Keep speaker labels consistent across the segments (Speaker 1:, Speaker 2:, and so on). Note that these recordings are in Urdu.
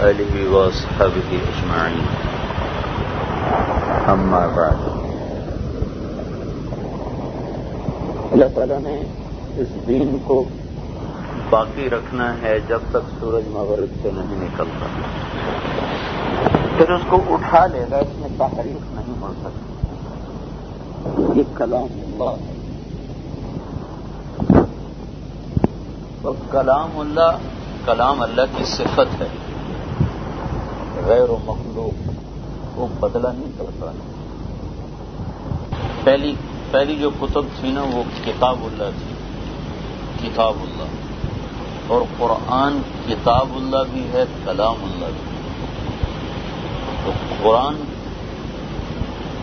Speaker 1: آله وأصحابه أجمعين أما بعد. اللہ تعالیٰ نے اس دین کو باقی رکھنا ہے جب تک سورج مغرب سے نہیں نکلتا. پھر اس کو اٹھا لے گا اس میں تحریف نہیں ہو سکتی. یہ کلام اللہ ہے۔ کلام اللہ کلام اللہ کی صفت ہے۔ غیر و مخلوق وہ بدلا نہیں کرتا۔ پہلی پہلی جو کتب تھی نا وہ کتاب اللہ تھی۔ کتاب اللہ۔ اور قرآن کتاب اللہ بھی ہے، کلام اللہ بھی۔ تو قرآن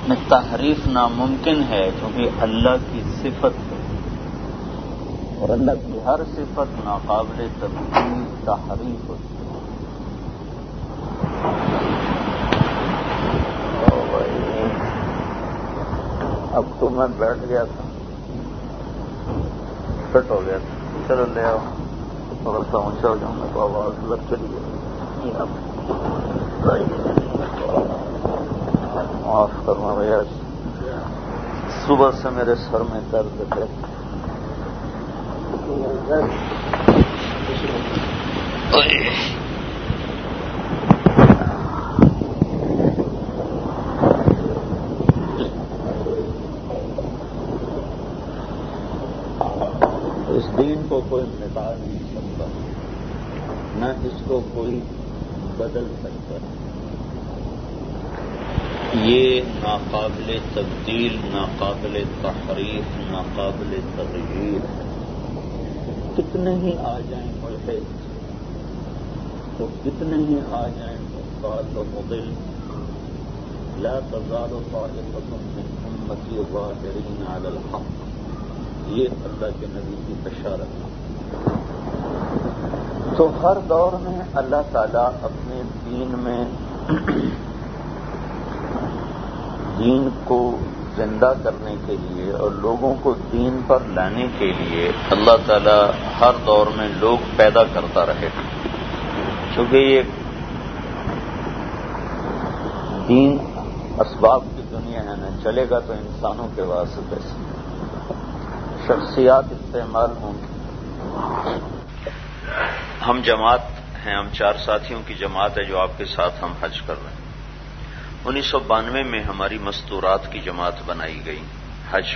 Speaker 1: میں تحریف ناممکن ہے کیونکہ اللہ کی صفت ہے۔ اور اللہ کی ہر صفت ناقابل تبدیل تحریف ہوتی ہے۔ اب تو میں بیٹھ گیا تھا۔ فٹ ہو گیا تھا۔ چلو لے آؤ۔ تھوڑا سا اونچا ہو جاؤں گا تو آواز لگ چلی گئی۔ معاف کرنا بھیا۔ صبح سے میرے سر میں درد ہے۔ اس دین کو کوئی نہیں سکتا۔ نہ اس کو کوئی بدل سکتا۔ یہ ناقابل تبدیل، ناقابل تحریف، ناقابل تغیر کتنے ہی آ جائیں ملحد تو کتنے ہی آ جائیں استاد و مدل۔ لا تزال طائفة من امتی ظاہرین علی الحق۔ یہ اللہ کے نبی کی بشارت تو ہر دور میں اللہ تعالیٰ اپنے دین میں دین کو زندہ کرنے کے لیے اور لوگوں کو دین پر لانے کے لیے اللہ تعالی ہر دور میں لوگ پیدا کرتا رہے۔ کیونکہ یہ دین اسباب کی دنیا ہے نا، چلے گا تو انسانوں کے واسطے۔ سے شخصیات استعمال ہوں۔ گی ہم جماعت ہیں، ہم چار ساتھیوں کی جماعت ہے جو آپ کے ساتھ ہم حج کر رہے ہیں۔ انیس سو بانوے میں ہماری مستورات کی جماعت بنائی گئی، حج۔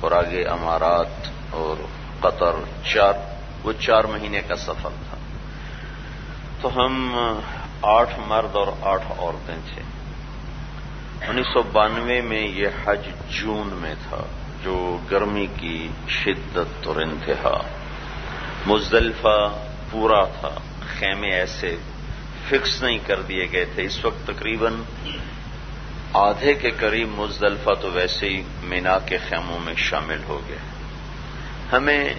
Speaker 1: اور آگے امارات اور قطر، چار، وہ چار مہینے کا سفر تھا۔ تو ہم آٹھ مرد اور آٹھ عورتیں تھے۔ انیس سو بانوے میں یہ حج جون میں تھا۔ جو گرمی کی شدت اور انتہا، مزدلفہ پورا تھا، خیمے ایسے فکس نہیں کر دیے گئے تھے۔ اس وقت تقریباً آدھے کے قریب مزدلفہ تو ویسے ہی مینا کے خیموں میں شامل ہو گئے۔ ہمیں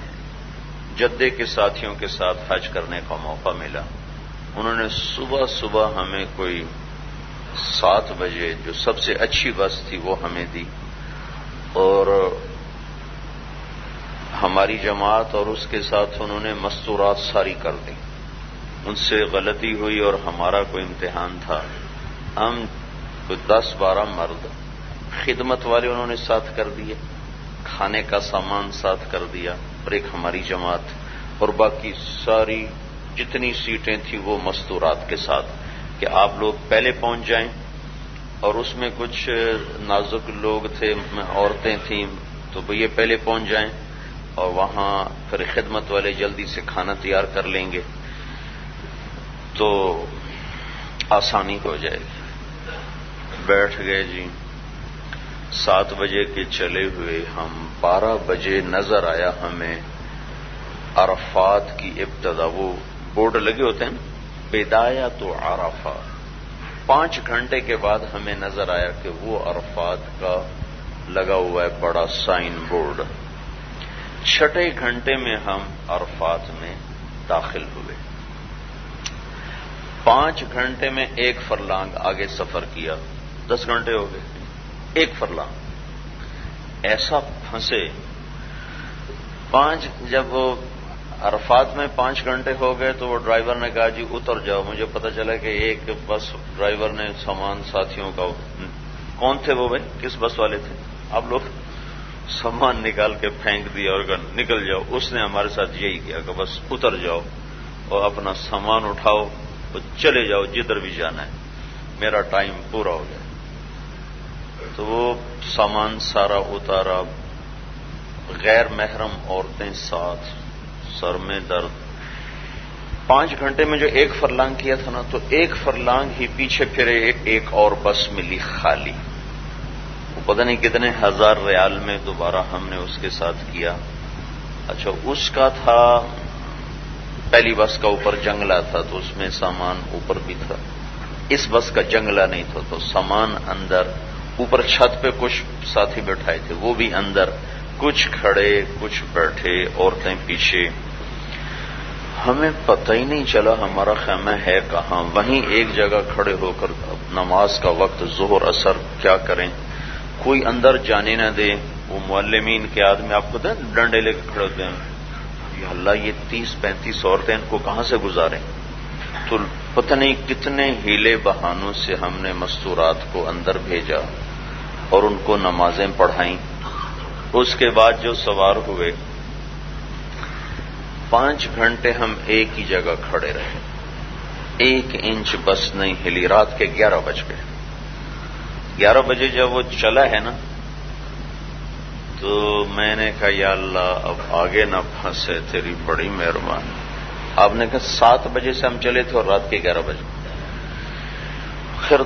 Speaker 1: جدے کے ساتھیوں کے ساتھ حج کرنے کا موقع ملا۔ انہوں نے صبح صبح ہمیں کوئی سات بجے جو سب سے اچھی بس تھی وہ ہمیں دی۔ اور ہماری جماعت اور اس کے ساتھ انہوں نے مستورات ساری کر دی۔ ان سے غلطی ہوئی اور ہمارا کوئی امتحان تھا۔ ہم کوئی دس بارہ مرد خدمت والے انہوں نے ساتھ کر دیے، کھانے کا سامان ساتھ کر دیا اور ایک ہماری جماعت۔ اور باقی ساری جتنی سیٹیں تھیں وہ مستورات کے ساتھ کہ آپ لوگ پہلے پہنچ جائیں۔ اور اس میں کچھ نازک لوگ تھے، عورتیں تھیں، تو یہ پہلے پہنچ جائیں اور وہاں پھر خدمت والے جلدی سے کھانا تیار کر لیں گے، تو آسانی ہو جائے گی۔ بیٹھ گئے جی۔ سات بجے کے چلے ہوئے ہم، بارہ بجے نظر آیا ہمیں۔ عرفات کی ابتدا، وہ بورڈ لگے ہوتے ہیں بیدایا تو عرفات۔ پانچ گھنٹے کے بعد ہمیں نظر آیا کہ وہ عرفات کا لگا ہوا ہے بڑا سائن بورڈ۔ چھٹے گھنٹے میں ہم عرفات میں داخل ہوئے۔ پانچ گھنٹے میں ایک فرلانگ آگے سفر کیا۔ دس گھنٹے ہو گئے۔ ایک فرلانگ۔ ایسا پھنسے۔ پانچ جب وہ عرفات میں پانچ گھنٹے ہو گئے تو وہ ڈرائیور نے کہا جی اتر جاؤ، مجھے پتا چلا کہ ایک بس ڈرائیور نے سامان ساتھیوں کا کون تھے وہ بھائی؟ کس بس والے تھے؟ آپ لوگ سامان نکال کے پھینک دیا اور نکل جاؤ۔ اس نے ہمارے ساتھ یہی کیا کہ بس اتر جاؤ اور اپنا سامان اٹھاؤ اور چلے جاؤ جدھر بھی جانا ہے۔ میرا ٹائم پورا ہو گیا۔ تو وہ سامان سارا اتارا۔ غیر محرم عورتیں ساتھ۔ سر میں درد۔ پانچ گھنٹے میں جو ایک فرلانگ کیا تھا نا، تو ایک فرلانگ ہی پیچھے پھرے ایک اور بس ملی خالی۔ وہ پتہ نہیں کتنے ہزار ریال میں دوبارہ ہم نے اس کے ساتھ کیا۔ اچھا اس کا تھا، پہلی بس کا اوپر جنگلہ تھا، تو اس میں سامان اوپر بھی تھا۔ اس بس کا جنگلہ نہیں تھا، تو سامان اندر، اوپر چھت پہ کچھ ساتھی بیٹھائے تھے، وہ بھی اندر۔ کچھ کھڑے، کچھ بیٹھے، عورتیں پیچھے۔ ہمیں پتہ ہی نہیں چلا ہمارا خیمہ ہے کہاں۔ وہیں ایک جگہ کھڑے ہو کر نماز کا وقت زہر اثر کیا کریں؟ کوئی اندر جانے نہ دے۔ وہ معلمین کے آدمی آپ کو دیں ڈنڈے لے کے کھڑے ہوتے ہیں۔ اللہ، یہ تیس پینتیس عورتیں ان کو کہاں سے گزاریں؟ تو پتہ نہیں کتنے ہیلے بہانوں سے ہم نے مستورات کو اندر بھیجا اور ان کو نمازیں پڑھائیں۔ اس کے بعد جو سوار ہوئے پانچ گھنٹے ہم ایک ہی جگہ کھڑے رہے۔ ایک انچ بس نہیں، ہلی رات کے گیارہ بج گئے۔ گیارہ بجے جب وہ چلا ہے نا، تو میں نے کہا، یا اللہ، اب آگے نہ پھنسے، تیری بڑی مہربانی۔ آپ نے کہا، سات بجے سے ہم چلے تھے اور رات کے گیارہ بجے۔ پھر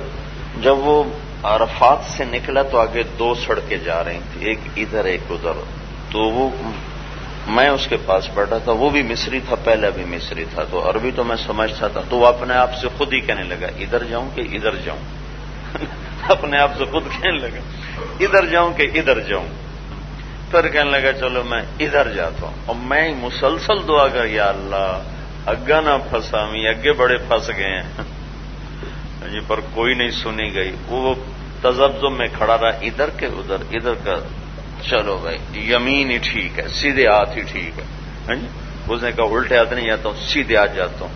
Speaker 1: جب وہ عرفات سے نکلا تو آگے دو سڑکیں جا رہی تھیں، ایک ادھر ایک ادھر۔ تو وہ میں اس کے پاس بیٹھا تھا، وہ بھی مصری تھا، پہلے بھی مصری تھا، تو عربی تو میں سمجھتا تھا۔ تو وہ اپنے آپ سے خود ہی کہنے لگا، ادھر جاؤں کہ ادھر جاؤں؟ اپنے آپ سے خود کہنے لگا، ادھر جاؤں کہ ادھر جاؤں؟ پھر کہنے لگا، چلو میں ادھر جاتا ہوں۔ اور میں مسلسل دعا کر، یا اللہ اگا نہ پھنسا می اگے بڑے پھنس گئے ہیں۔ جی پر کوئی نہیں سنی گئی۔ وہ تجبزم میں کھڑا رہا، ادھر کے ادھر ادھر کا چلو بھائی، یمین ہی ٹھیک ہے، سیدھے ہاتھ ہی ٹھیک ہے۔ ہاں جی؟ اس نے کہا، الٹے ہاتھ نہیں جاتا ہوں، سیدھے ہاتھ جاتا ہوں۔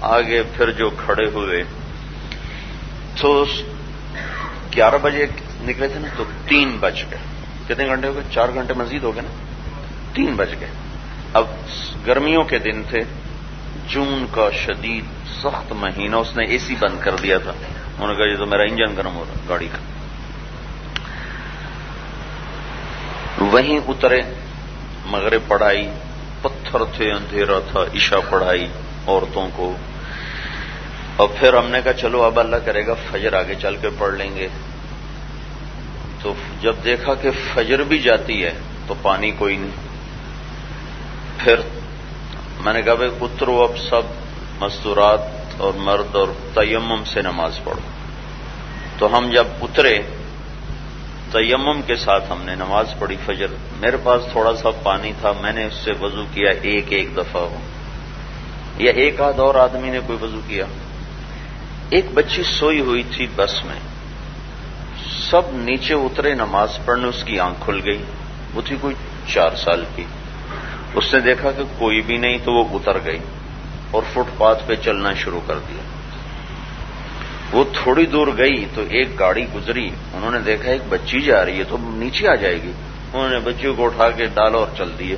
Speaker 1: آگے پھر جو کھڑے ہوئے، تو گیارہ بجے نکلے تھے نا، تو تین بج گئے۔ کتنے گھنٹے ہو گئے؟ چار گھنٹے مزید ہو گئے نا۔ تین بج گئے۔ اب گرمیوں کے دن تھے، جون کا شدید سخت مہینہ، اس نے اے سی بند کر دیا تھا۔ انہوں نے کہا، یہ تو میرا انجن گرم ہو رہا، گاڑی کا۔ وہیں اترے، مغرب پڑھائی، پتھر تھے، اندھیرا تھا عشا پڑھائی، عورتوں کو۔ اور پھر ہم نے کہا، چلو اب اللہ کرے گا فجر آگے چل کے پڑھ لیں گے۔ تو جب دیکھا کہ فجر بھی جاتی ہے، تو پانی کوئی نہیں۔ پھر میں نے کہا، بھائی اترو اب سب مستورات اور مرد اور تیمم سے نماز پڑھو۔ تو ہم جب اترے تیمم کے ساتھ ہم نے نماز پڑھی، فجر میرے پاس تھوڑا سا پانی تھا، میں نے اس سے وضو کیا ایک ایک دفعہ ہو۔ یا ایک آدھ اور آدمی نے کوئی وضو کیا۔ ایک بچی سوئی ہوئی تھی بس میں۔ سب نیچے اترے نماز پڑھنے، اس کی آنکھ کھل گئی۔ وہ تھی کوئی چار سال کی۔ اس نے دیکھا کہ کوئی بھی نہیں، تو وہ اتر گئی اور فٹ پاتھ پہ چلنا شروع کر دیا۔ وہ تھوڑی دور گئی تو ایک گاڑی گزری۔ انہوں نے دیکھا ایک بچی جا رہی ہے تو نیچے آ جائے گی۔ انہوں نے بچی کو اٹھا کے ڈالا اور چل دیے۔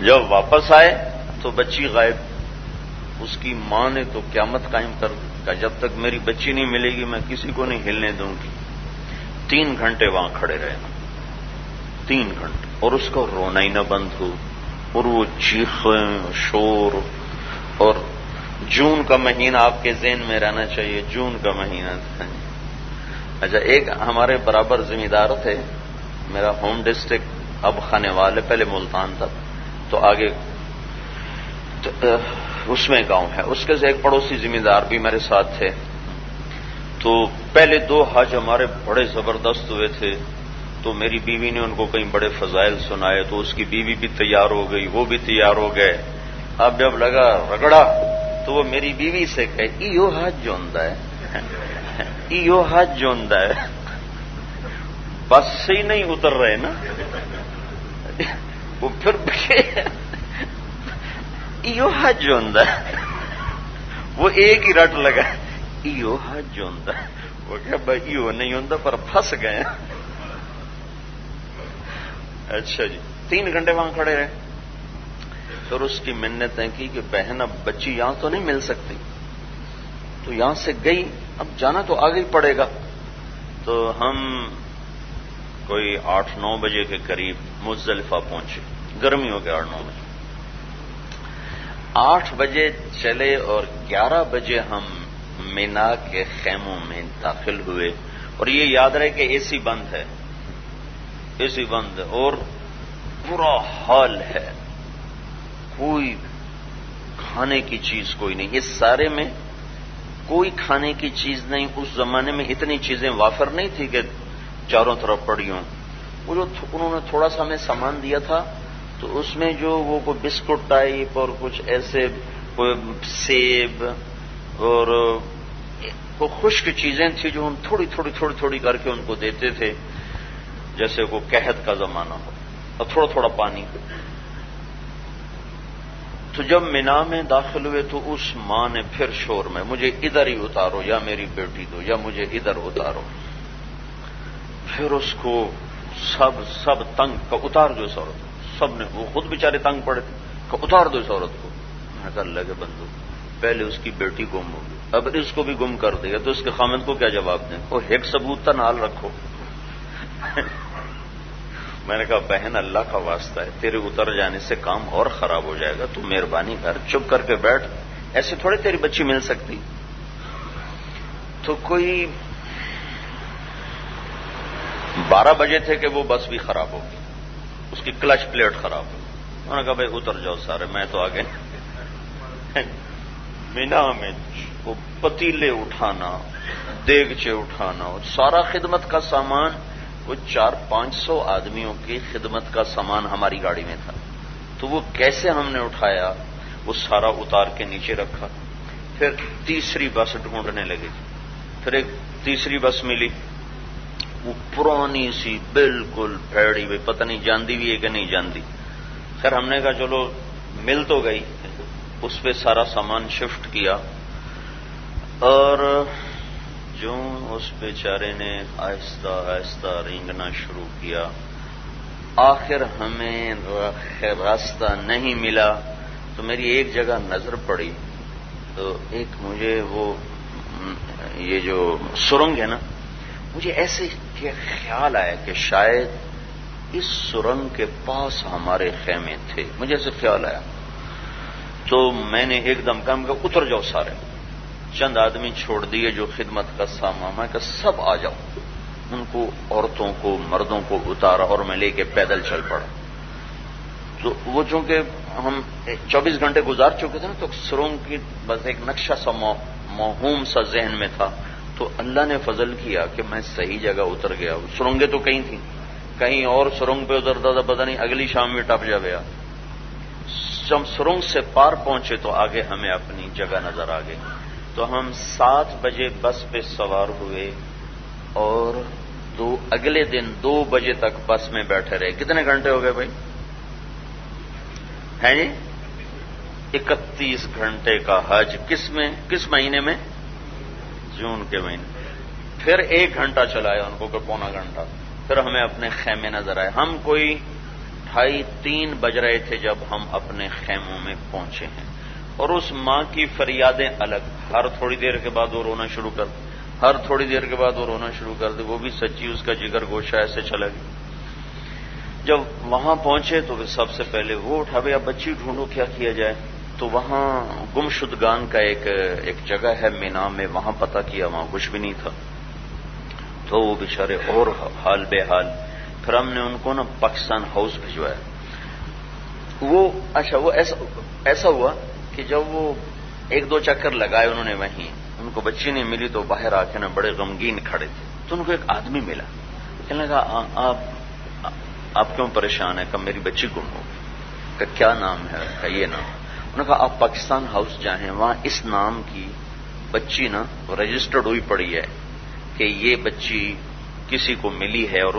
Speaker 1: جب واپس آئے تو بچی غائب۔ اس کی ماں نے تو قیامت قائم کر کا جب تک میری بچی نہیں ملے گی میں کسی کو نہیں ہلنے دوں گی۔ تین گھنٹے وہاں کھڑے رہے۔ تین گھنٹے۔ اور اس کا رونا ہی نہ بند ہو۔ اور وہ چیخیں شور اور جون کا مہینہ آپ کے ذہن میں رہنا چاہیے، جون کا مہینہ۔ تھا اچھا ایک ہمارے برابر ذمہ دار تھے، میرا ہوم ڈسٹرکٹ اب خانے والے، پہلے ملتان تھا۔ تو آگے اس میں گاؤں ہے۔ اس کے سے ایک پڑوسی ذمہ دار بھی میرے ساتھ تھے۔ تو پہلے دو حج ہمارے بڑے زبردست ہوئے تھے۔ تو میری بیوی نے ان کو کئی بڑے فضائل سنائے، تو اس کی بیوی بھی تیار ہو گئی، وہ بھی تیار ہو گئے۔ اب جب لگا رگڑا تو وہ میری بیوی سے کہ ایو ہاتھ جوندا ہے. ایو ہاتھ جوندا ہے. بس سے ہی نہیں اتر رہے نا؟ وہ پھر ایو حج ہوں وہ ایک ہی رٹ لگا، ایو حج ہوں وہ کہ بھائی، ایو نہیں ہوں پر پھنس گئے اچھا جی تین گھنٹے وہاں کھڑے رہے۔ پھر اس کی منتیں کی کہ بہن اب بچی یہاں تو نہیں مل سکتی۔ تو یہاں سے گئی، اب جانا تو آگے ہی پڑے گا۔ تو ہم کوئی آٹھ نو بجے کے قریب مزدلفہ پہنچے۔ گرمی ہو گیا آٹھ نو بجے۔ آٹھ بجے چلے اور گیارہ بجے ہم مینا کے خیموں میں داخل ہوئے۔ اور یہ یاد رہے کہ اے سی بند ہے۔ اے سی بند ہے اور برا حال ہے۔ کوئی کھانے کی چیز کوئی نہیں۔ اس سارے میں کوئی کھانے کی چیز نہیں۔ اس زمانے میں اتنی چیزیں وافر نہیں تھی کہ چاروں طرف پڑی ہوں وہ جو انہوں نے تھوڑا سا ہمیں سامان دیا تھا، تو اس میں جو وہ کوئی بسکٹ ٹائپ اور کچھ ایسے کوئی سیب اور وہ خشک چیزیں تھیں جو ہم تھوڑی تھوڑی تھوڑی تھوڑی کر کے ان کو دیتے تھے، جیسے وہ قحط کا زمانہ ہو اور تھوڑا تھوڑا پانی۔ تو جب مینا میں داخل ہوئے تو اس ماں نے پھر شور میں مجھے ادھر ہی اتارو، یا میری بیٹی دو، یا مجھے ادھر اتارو۔ پھر اس کو سب سب تنگ کا اتار دو اس عورت کو۔ سب نے، وہ خود بےچارے تنگ پڑے تھے، کہ اتار دو اس عورت کو۔ میں کر لگے بندو، پہلے اس کی بیٹی گم ہوگی اب اس کو بھی گم کر دیا تو اس کے خامد کو کیا جواب دیں؟ وہ ایک ثبوت تھا نال رکھو۔ میں نے کہا، بہن، اللہ کا واسطہ ہے، تیرے اتر جانے سے کام اور خراب ہو جائے گا، تو مہربانی کر، چپ کر کے بیٹھ، ایسے تھوڑے تیری بچی مل سکتی۔ تو کوئی بارہ بجے تھے کہ وہ بس بھی خراب ہو گئی، اس کی کلچ پلیٹ خراب ہو انہوں نے کہا، بھائی، اتر جاؤ سارے، میں تو آگے مینا میں وہ پتیلے اٹھانا، دیگچے اٹھانا سارا خدمت کا سامان وہ چار پانچ سو آدمیوں کی خدمت کا سامان ہماری گاڑی میں تھا۔ تو وہ کیسے ہم نے اٹھایا؟ وہ سارا اتار کے نیچے رکھا۔ پھر تیسری بس ڈھونڈنے لگے۔ پھر ایک تیسری بس ملی۔ وہ پرانی سی بالکل پھیڑی ہوئی، پتہ نہیں جاندی بھی ہے کہ نہیں جاندی۔ خیر ہم نے کہا، چلو، مل تو گئی۔ اس پہ سارا سامان شفٹ کیا۔ اور جو اس بیچارے نے آہستہ آہستہ رینگنا شروع کیا، آخر ہمیں راستہ نہیں ملا، تو میری ایک جگہ نظر پڑی، تو ایک مجھے وہ، یہ جو سرنگ ہے نا، مجھے ایسے خیال آیا کہ شاید اس سرنگ کے پاس ہمارے خیمے تھے، مجھے ایسے خیال آیا۔ تو میں نے ایک دم کام کہ اتر جاؤ سارے۔ چند آدمی چھوڑ دیے جو خدمت کا سامان میں کہ سب آ جاؤ۔ ان کو عورتوں کو، مردوں کو اتارا اور میں لے کے پیدل چل پڑا۔ تو وہ چونکہ ہم چوبیس گھنٹے گزار چکے تھے نا، تو سرونگ کی بس ایک نقشہ سا موہوم سا ذہن میں تھا۔ تو اللہ نے فضل کیا کہ میں صحیح جگہ اتر گیا۔ سرنگیں تو کہیں تھیں۔ کہیں اور سرنگ پہ اترتا تھا پتہ نہیں اگلی شام میں ٹپ جا گیا۔ جب سرنگ سے پار پہنچے تو آگے ہمیں اپنی جگہ نظر آ گئی۔ تو ہم سات بجے بس پہ سوار ہوئے اور دو اگلے دن دو بجے تک بس میں بیٹھے رہے۔ کتنے گھنٹے ہو گئے بھائی؟ ہیں جی؟ اکتیس گھنٹے کا حج۔ کس میں؟ کس مہینے میں؟ جون کے مہینے۔ پھر ایک گھنٹہ چلایا ان کو کہ پونا گھنٹہ۔ پھر ہمیں اپنے خیمے نظر آئے۔ ہم کوئی ڈھائی تین بج رہے تھے جب ہم اپنے خیموں میں پہنچے ہیں۔ اور اس ماں کی فریادیں الگ۔ ہر تھوڑی دیر کے بعد وہ رونا شروع کر ہر تھوڑی دیر کے بعد وہ رونا شروع کر دے۔ وہ بھی سچی اس کا جگر گوشا ایسے چلا گیا۔ جب وہاں پہنچے تو سب سے پہلے وہ اٹھا بھائی اب بچی ڈھونڈو کیا کیا جائے؟ تو وہاں گم شدگان کا ایک ایک جگہ ہے مینا میں، وہاں پتا کیا، وہاں کچھ بھی نہیں تھا۔ تو وہ بےچارے اور حال بے حال، پھر ہم نے ان کو نا پاکستان ہاؤس بھجوایا۔ وہ اچھا وہ ایسا ایسا ہوا کہ جب وہ ایک دو چکر لگائے انہوں نے وہیں، ان کو بچی نہیں ملی تو باہر آ کے نا بڑے غمگین کھڑے تھے۔ تو ان کو ایک آدمی ملا۔ کہنے لگا آپ آپ کیوں پریشان ہیں؟ کہ میری بچی گم ہو کہ کیا نام ہے؟ کہ یہ نام؟ انہوں نے کہا، آپ پاکستان ہاؤس جائیں۔ وہاں اس نام کی بچی نا رجسٹرڈ ہوئی پڑی ہے کہ یہ بچی کسی کو ملی ہے اور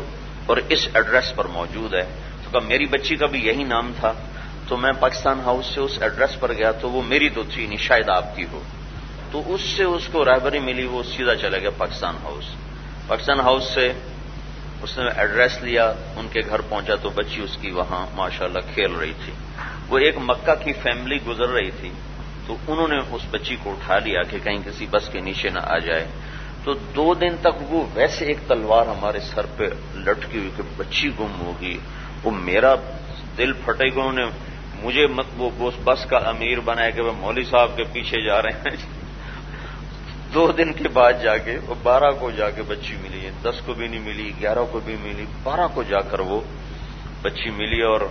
Speaker 1: اور اس ایڈریس پر موجود ہے۔ تو کہا، میری بچی کا بھی یہی نام تھا۔ تو میں پاکستان ہاؤس سے اس ایڈریس پر گیا تو وہ میری تو تھی نہیں شاید آپ کی ہو۔ تو اس سے اس کو رائبری ملی، وہ سیدھا چلا گیا پاکستان ہاؤس۔ پاکستان ہاؤس سے اس نے ایڈریس لیا، ان کے گھر پہنچا تو بچی اس کی وہاں، ماشاءاللہ کھیل رہی تھی۔ وہ ایک مکہ کی فیملی گزر رہی تھی۔ تو انہوں نے اس بچی کو اٹھا لیا کہ کہیں کسی بس کے نیچے نہ آ جائے۔ تو دو دن تک وہ ویسے ایک تلوار ہمارے سر پہ لٹکی ہوئی کہ بچی گم ہوگی وہ میرا دل پھٹے گا انہوں نے مجھے وہ بس کا امیر بنایا کہ وہ مولوی صاحب کے پیچھے جا رہے ہیں۔ دو دن کے بعد جا کے وہ بارہ کو جا کے بچی ملی دس کو بھی نہیں ملی، گیارہ کو بھی ملی۔ بارہ کو جا کر وہ بچی ملی اور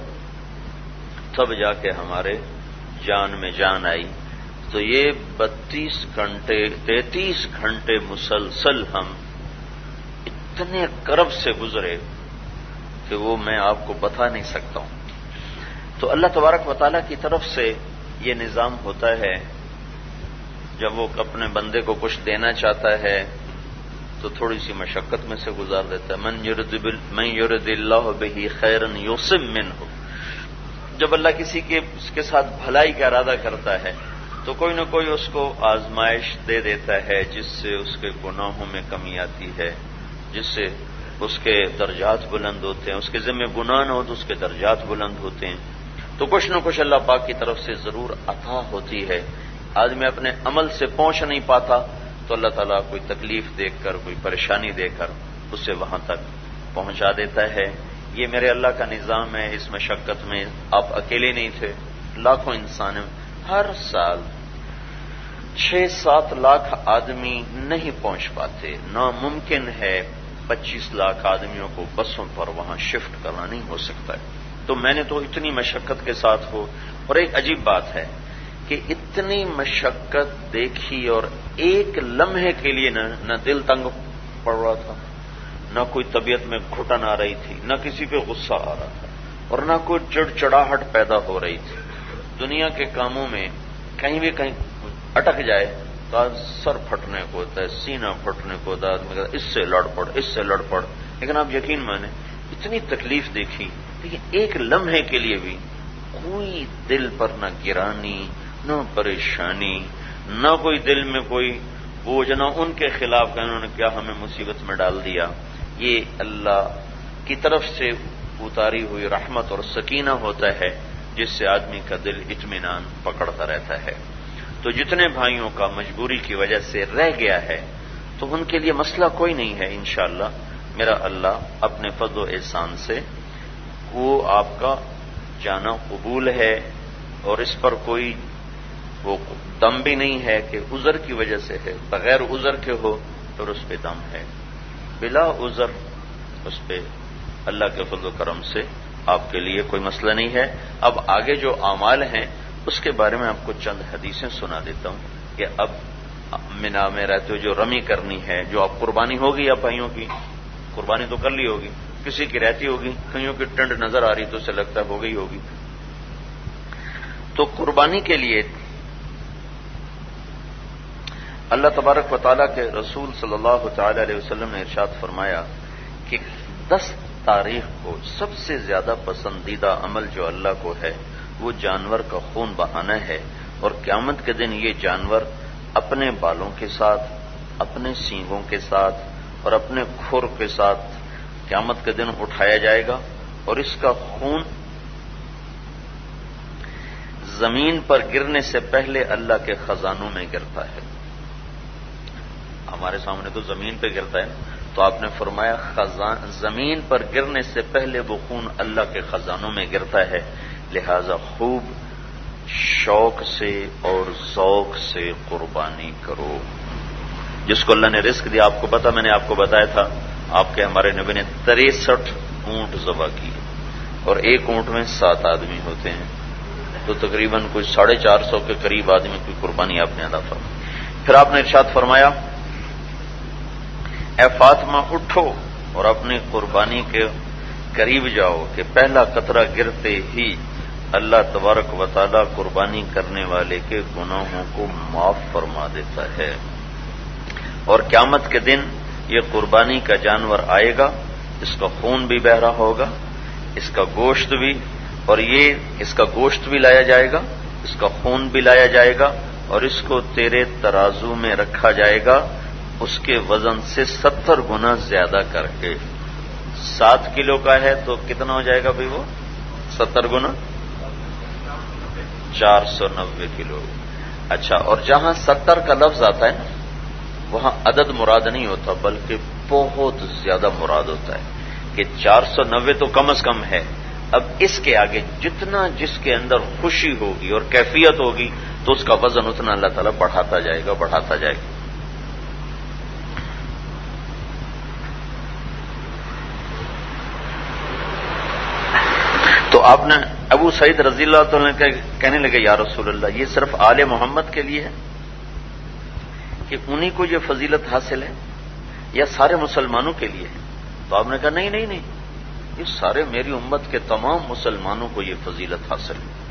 Speaker 1: تب جا کے ہمارے جان میں جان آئی۔ تو یہ بتیس گھنٹے، تینتیس گھنٹے مسلسل ہم اتنے کرب سے گزرے کہ وہ میں آپ کو بتا نہیں سکتا ہوں۔ تو اللہ تبارک و تعالیٰ کی طرف سے یہ نظام ہوتا ہے، جب وہ اپنے بندے کو کچھ دینا چاہتا ہے، تو تھوڑی سی مشقت میں سے گزار دیتا ہے۔ من یورد اللہ بہی خیرن یوسم من ہو جب اللہ کسی کے اس کے ساتھ بھلائی کا ارادہ کرتا ہے، تو کوئی نہ کوئی اس کو آزمائش دے دیتا ہے، جس سے اس کے گناہوں میں کمی آتی ہے، جس سے اس کے درجات بلند ہوتے ہیں۔ اس کے ذمہ گناہ نہ ہو تو اس کے درجات بلند ہوتے ہیں۔ تو کچھ نہ کچھ اللہ پاک کی طرف سے ضرور عطا ہوتی ہے۔ آدمی اپنے عمل سے پہنچ نہیں پاتا تو اللہ تعالیٰ کوئی تکلیف دیکھ کر، کوئی پریشانی دے کر اسے وہاں تک پہنچا دیتا ہے۔ یہ میرے اللہ کا نظام ہے، اس مشقت میں آپ اکیلے نہیں تھے۔ لاکھوں انسان ہر سال چھ سات لاکھ آدمی نہیں پہنچ پاتے۔ ناممکن ہے پچیس لاکھ آدمیوں کو بسوں پر وہاں شفٹ کرنا نہیں ہو سکتا۔ ہے تو میں نے تو اتنی مشقت کے ساتھ ہو۔ اور ایک عجیب بات ہے کہ اتنی مشقت دیکھی اور ایک لمحے کے لیے نہ دل تنگ پڑ رہا تھا، نہ کوئی طبیعت میں گھٹن آ رہی تھی، نہ کسی پہ غصہ آ رہا تھا اور نہ کوئی چڑچڑاہٹ پیدا ہو رہی تھی۔ دنیا کے کاموں میں کہیں بھی کہیں اٹک جائے تو سر پھٹنے کو ہوتا ہے، سینہ پھٹنے کو ہوتا ہے اس سے لڑ پڑ، اس سے لڑ پڑ۔ لیکن آپ یقین مانے اتنی تکلیف دیکھی لیکن ایک لمحے کے لیے بھی کوئی دل پر نہ گرانی، نہ پریشانی، نہ کوئی دل میں کوئی بوجھ، نہ ان کے خلاف کہ انہوں نے کیا ہمیں مصیبت میں ڈال دیا۔ یہ اللہ کی طرف سے اتاری ہوئی رحمت اور سکینہ ہوتا ہے، جس سے آدمی کا دل اطمینان پکڑتا رہتا ہے۔ تو جتنے بھائیوں کا مجبوری کی وجہ سے رہ گیا ہے، تو ان کے لیے مسئلہ کوئی نہیں ہے، انشاءاللہ۔ میرا اللہ اپنے فضل و احسان سے وہ آپ کا جانا قبول ہے اور اس پر کوئی وہ دم بھی نہیں ہے کہ عذر کی وجہ سے ہے، بغیر عذر کے ہو پھر اس پہ دم ہے۔ بلا عذر اس پہ اللہ کے فضل و کرم سے آپ کے لیے کوئی مسئلہ نہیں ہے۔ اب آگے جو اعمال ہیں، اس کے بارے میں آپ کو چند حدیثیں سنا دیتا ہوں کہ اب مینا میں رہتے ہوئے جو رمی کرنی ہے، جو آپ قربانی ہوگی یا بھائیوں کی، قربانی تو کر لی ہوگی۔ کسی کی رہتی ہوگی، کئیوں کی ٹنڈ نظر آ رہی تو اسے لگتا ہو گئی ہوگی۔ تو قربانی کے لیے اللہ تبارک و تعالیٰ کے رسول صلی اللہ تعالی علیہ وسلم نے ارشاد فرمایا کہ دس تاریخ کو سب سے زیادہ پسندیدہ عمل جو اللہ کو ہے، وہ جانور کا خون بہانا ہے۔ اور قیامت کے دن یہ جانور اپنے بالوں کے ساتھ، اپنے سینگوں کے ساتھ اور اپنے کھر کے ساتھ قیامت کے دن اٹھایا جائے گا اور اس کا خون زمین پر گرنے سے پہلے اللہ کے خزانوں میں گرتا ہے۔ ہمارے سامنے تو زمین پہ گرتا ہے۔ تو آپ نے فرمایا، خزان، زمین پر گرنے سے پہلے وہ خون اللہ کے خزانوں میں گرتا ہے۔ لہذا خوب شوق سے اور ذوق سے قربانی کرو۔ جس کو اللہ نے رزق دیا، آپ کو پتا، میں نے آپ کو بتایا تھا۔ آپ کے ہمارے نبی نے تریسٹھ اونٹ ذبح کی اور ایک اونٹ میں سات آدمی ہوتے ہیں۔ تو تقریباً کوئی ساڑھے چار سو کے قریب آدمی کی قربانی آپ نے ادا فرمائی۔ پھر آپ نے ارشاد فرمایا، اے فاطمہ، اٹھو اور اپنی قربانی کے قریب جاؤ کہ پہلا قطرہ گرتے ہی اللہ تبارک و تعالی قربانی کرنے والے کے گناہوں کو معاف فرما دیتا ہے۔ اور قیامت کے دن یہ قربانی کا جانور آئے گا، اس کا خون بھی بہ رہا ہوگا، اس کا گوشت بھی، اور یہ اس کا گوشت بھی لایا جائے گا، اس کا خون بھی لایا جائے گا، اور اس کو تیرے ترازو میں رکھا جائے گا، اس کے وزن سے ستر گنا زیادہ کر کے۔ سات کلو کا ہے تو کتنا ہو جائے گا بھائی وہ؟ ستر گنا؟ چار سو نبے کلو۔ اچھا اور جہاں ستر کا لفظ آتا ہے نا وہاں عدد مراد نہیں ہوتا، بلکہ بہت زیادہ مراد ہوتا ہے کہ چار سو نوے تو کم از کم ہے۔ اب اس کے آگے جتنا جس کے اندر خوشی ہوگی اور کیفیت ہوگی، تو اس کا وزن اتنا اللہ تعالیٰ بڑھاتا جائے گا، بڑھاتا جائے گا۔ تو آپ نے ابو سعید رضی اللہ تعالی کہنے لگے، یا رسول اللہ، یہ صرف آل محمد کے لیے ہے؟ کہ انہی کو یہ فضیلت حاصل ہے یا سارے مسلمانوں کے لیے ہے؟ تو آپ نے کہا، نہیں نہیں نہیں۔ یہ سارے میری امت کے تمام مسلمانوں کو یہ فضیلت حاصل ہے۔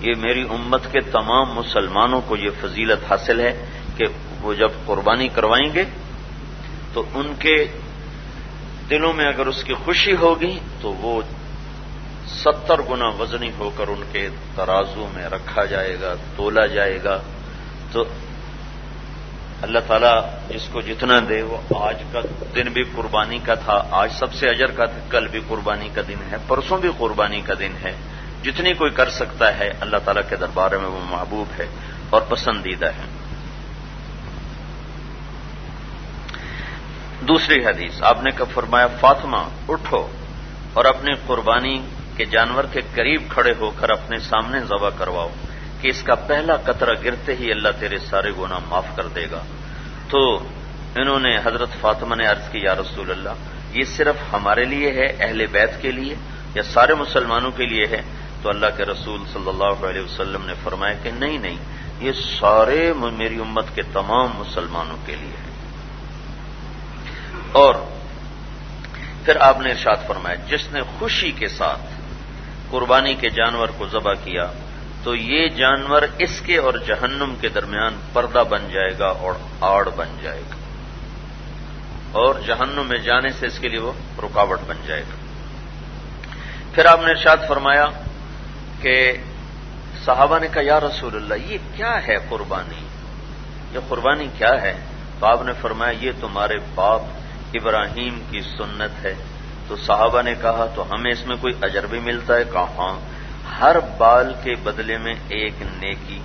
Speaker 1: یہ میری امت کے تمام مسلمانوں کو یہ فضیلت حاصل ہے کہ وہ جب قربانی کروائیں گے، تو ان کے دلوں میں اگر اس کی خوشی ہوگی، تو وہ ستر گنا وزنی ہو کر ان کے ترازو میں رکھا جائے گا تولا جائے گا۔ تو اللہ تعالیٰ جس کو جتنا دے، وہ آج کا دن بھی قربانی کا تھا، آج سب سے اجر کا تھا کل بھی قربانی کا دن ہے، پرسوں بھی قربانی کا دن ہے۔ جتنی کوئی کر سکتا ہے، اللہ تعالیٰ کے دربار میں وہ محبوب ہے اور پسندیدہ ہے۔ دوسری حدیث، آپ نے کب فرمایا، فاطمہ، اٹھو اور اپنی قربانی کہ جانور کے قریب کھڑے ہو کر اپنے سامنے ذبح کرواؤ۔ کہ اس کا پہلا قطرہ گرتے ہی اللہ تیرے سارے گنا معاف کر دے گا۔ تو انہوں نے حضرت فاطمہ نے عرض کی، یا رسول اللہ، یہ صرف ہمارے لیے ہے، اہل بیت کے لیے، یا سارے مسلمانوں کے لیے ہے؟ تو اللہ کے رسول صلی اللہ علیہ وسلم نے فرمایا کہ نہیں نہیں، یہ سارے میری امت کے تمام مسلمانوں کے لیے ہے۔ اور پھر آپ نے ارشاد فرمایا، جس نے خوشی کے ساتھ قربانی کے جانور کو ذبح کیا تو یہ جانور اس کے اور جہنم کے درمیان پردہ بن جائے گا اور آڑ بن جائے گا۔ اور جہنم میں جانے سے اس کے لیے وہ رکاوٹ بن جائے گا۔ پھر آپ نے ارشاد فرمایا کہ صحابہ نے کہا، یا رسول اللہ، یہ کیا ہے قربانی؟ یہ قربانی کیا ہے؟ تو آپ نے فرمایا، یہ تمہارے باپ ابراہیم کی سنت ہے۔ تو صحابہ نے کہا، تو ہمیں اس میں کوئی اجر بھی ملتا ہے؟ کہاں؟ ہاں ہر بال کے بدلے میں ایک نیکی،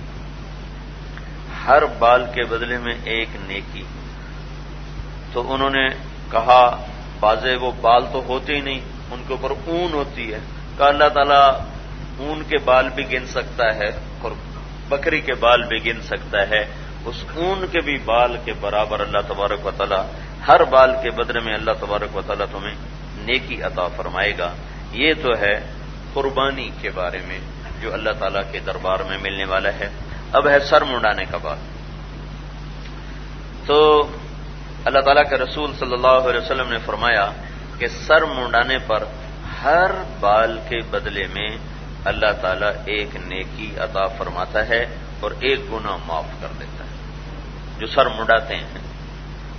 Speaker 1: ہر بال کے بدلے میں ایک نیکی۔ تو انہوں نے کہا بازے وہ بال تو ہوتے ہی نہیں، ان کے اوپر اون ہوتی ہے۔ کہ اللہ تعالیٰ اون کے بال بھی گن سکتا ہے اور بکری کے بال بھی گن سکتا ہے۔ اس اون کے بھی بال کے برابر اللہ تبارک و تعالیٰ ہر بال کے بدلے میں اللہ تبارک و تعالیٰ تمہیں نیکی عطا فرمائے گا۔ یہ تو ہے قربانی کے بارے میں جو اللہ تعالی کے دربار میں ملنے والا ہے۔ اب ہے سر منڈانے کا بات۔ تو اللہ تعالیٰ کے رسول صلی اللہ علیہ وسلم نے فرمایا کہ سر منڈانے پر ہر بال کے بدلے میں اللہ تعالیٰ ایک نیکی عطا فرماتا ہے اور ایک گنا معاف کر دیتا ہے۔ جو سر منڈاتے ہیں۔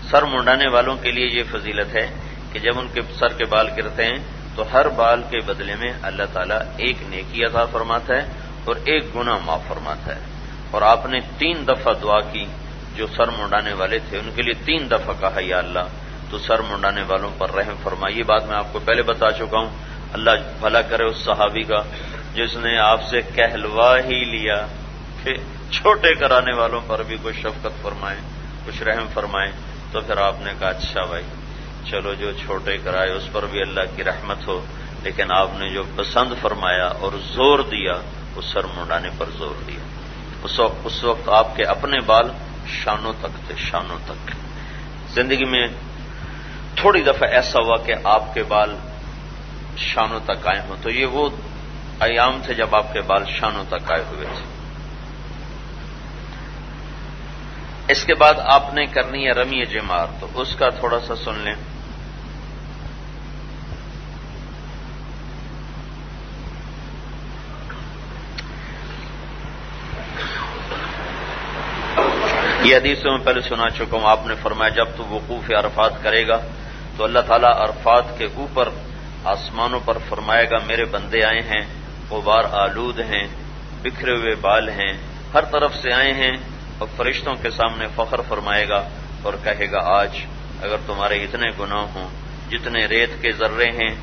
Speaker 1: سر منڈانے والوں کے لیے یہ فضیلت ہے کہ جب ان کے سر کے بال گرتے ہیں تو ہر بال کے بدلے میں اللہ تعالیٰ ایک نیکی عطا فرماتا ہے اور ایک گنا معاف فرماتا ہے۔ اور آپ نے تین دفعہ دعا کی جو سر منڈانے والے تھے، ان کے لیے تین دفعہ کہا، یا اللہ، تو سر منڈانے والوں پر رحم فرما یہ بات میں آپ کو پہلے بتا چکا ہوں۔ اللہ بھلا کرے اس صحابی کا جس نے آپ سے کہلوا ہی لیا۔ کہ چھوٹے کرانے والوں پر بھی کچھ شفقت فرمائے، کچھ رحم فرمائے، تو پھر آپ نے کہا اچھا بھائی چلو جو چھوٹے کرائے، اس پر بھی اللہ کی رحمت ہو۔ لیکن آپ نے جو پسند فرمایا اور زور دیا، اس سر منڈانے پر زور دیا۔ اس وقت اس وقت آپ کے اپنے بال شانوں تک تھے، شانوں تک۔ زندگی میں تھوڑی دفعہ ایسا ہوا کہ آپ کے بال شانوں تک آئے ہوں تو یہ وہ ایام تھے جب آپ کے بال شانوں تک آئے ہوئے تھے۔ اس کے بعد آپ نے کرنی ہے رمی جمار۔ تو اس کا تھوڑا سا سن لیں۔ یہ حدیثوں میں پہلے سنا چکا ہوں، آپ نے فرمایا جب تو وقوف عرفات کرے گا، تو اللہ تعالیٰ عرفات کے اوپر آسمانوں پر فرمائے گا، میرے بندے آئے ہیں، غبار آلود ہیں، بکھرے ہوئے بال ہیں، ہر طرف سے آئے ہیں اور فرشتوں کے سامنے فخر فرمائے گا اور کہے گا، آج اگر تمہارے اتنے گناہ ہوں، جتنے ریت کے ذرے ہیں،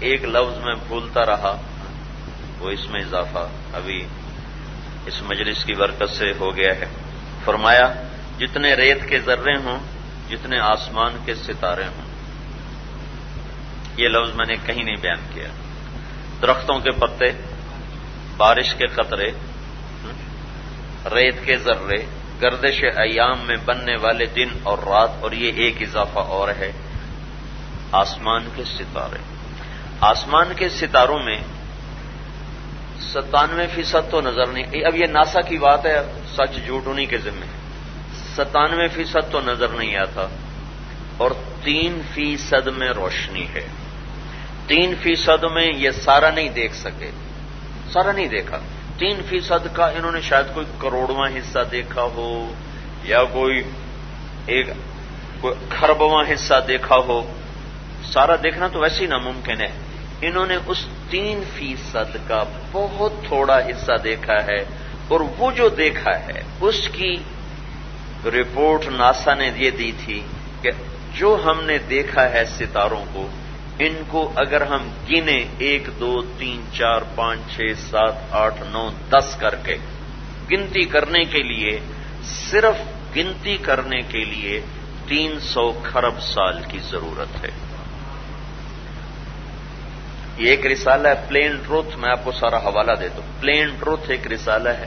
Speaker 1: ایک لفظ میں بھولتا رہا، وہ اس میں اضافہ ابھی اس مجلس کی برکت سے ہو گیا ہے۔ فرمایا، جتنے ریت کے ذرے ہوں، جتنے آسمان کے ستارے ہوں۔ یہ لفظ میں نے کہیں نہیں بیان کیا۔ درختوں کے پتے، بارش کے قطرے، ریت کے ذرے، گردش ایام میں بننے والے دن اور رات، اور یہ ایک اضافہ اور ہے، آسمان کے ستارے۔ آسمان کے ستاروں میں ستانوے فیصد تو نظر نہیں اب یہ ناسا کی بات ہے، سچ جھوٹ انہیں کے ذمے۔ ستانوے فیصد تو نظر نہیں آتا۔ اور تین فیصد میں روشنی ہے۔ تین فیصد میں یہ سارا نہیں دیکھ سکے۔ سارا نہیں دیکھا۔ تین فیصد کا انہوں نے شاید کوئی کروڑواں حصہ دیکھا ہو، یا کوئی ایک کھربواں حصہ دیکھا ہو۔ سارا دیکھنا تو ویسے ہی ناممکن ہے۔ انہوں نے اس تین فیصد کا بہت تھوڑا حصہ دیکھا ہے اور وہ جو دیکھا ہے، اس کی رپورٹ ناسا نے یہ دی تھی کہ جو ہم نے دیکھا ہے ستاروں کو، ان کو اگر ہم گنے ایک، دو، تین، چار، پانچ، چھ، سات، آٹھ، نو، دس کر کے گنتی کرنے کے لیے، صرف گنتی کرنے کے لیے تین سو خرب سال کی ضرورت ہے۔ یہ ایک رسالہ ہے پلین ٹروتھ میں آپ کو سارا حوالہ دیتا ہوں پلین ٹروتھ ایک رسالہ ہے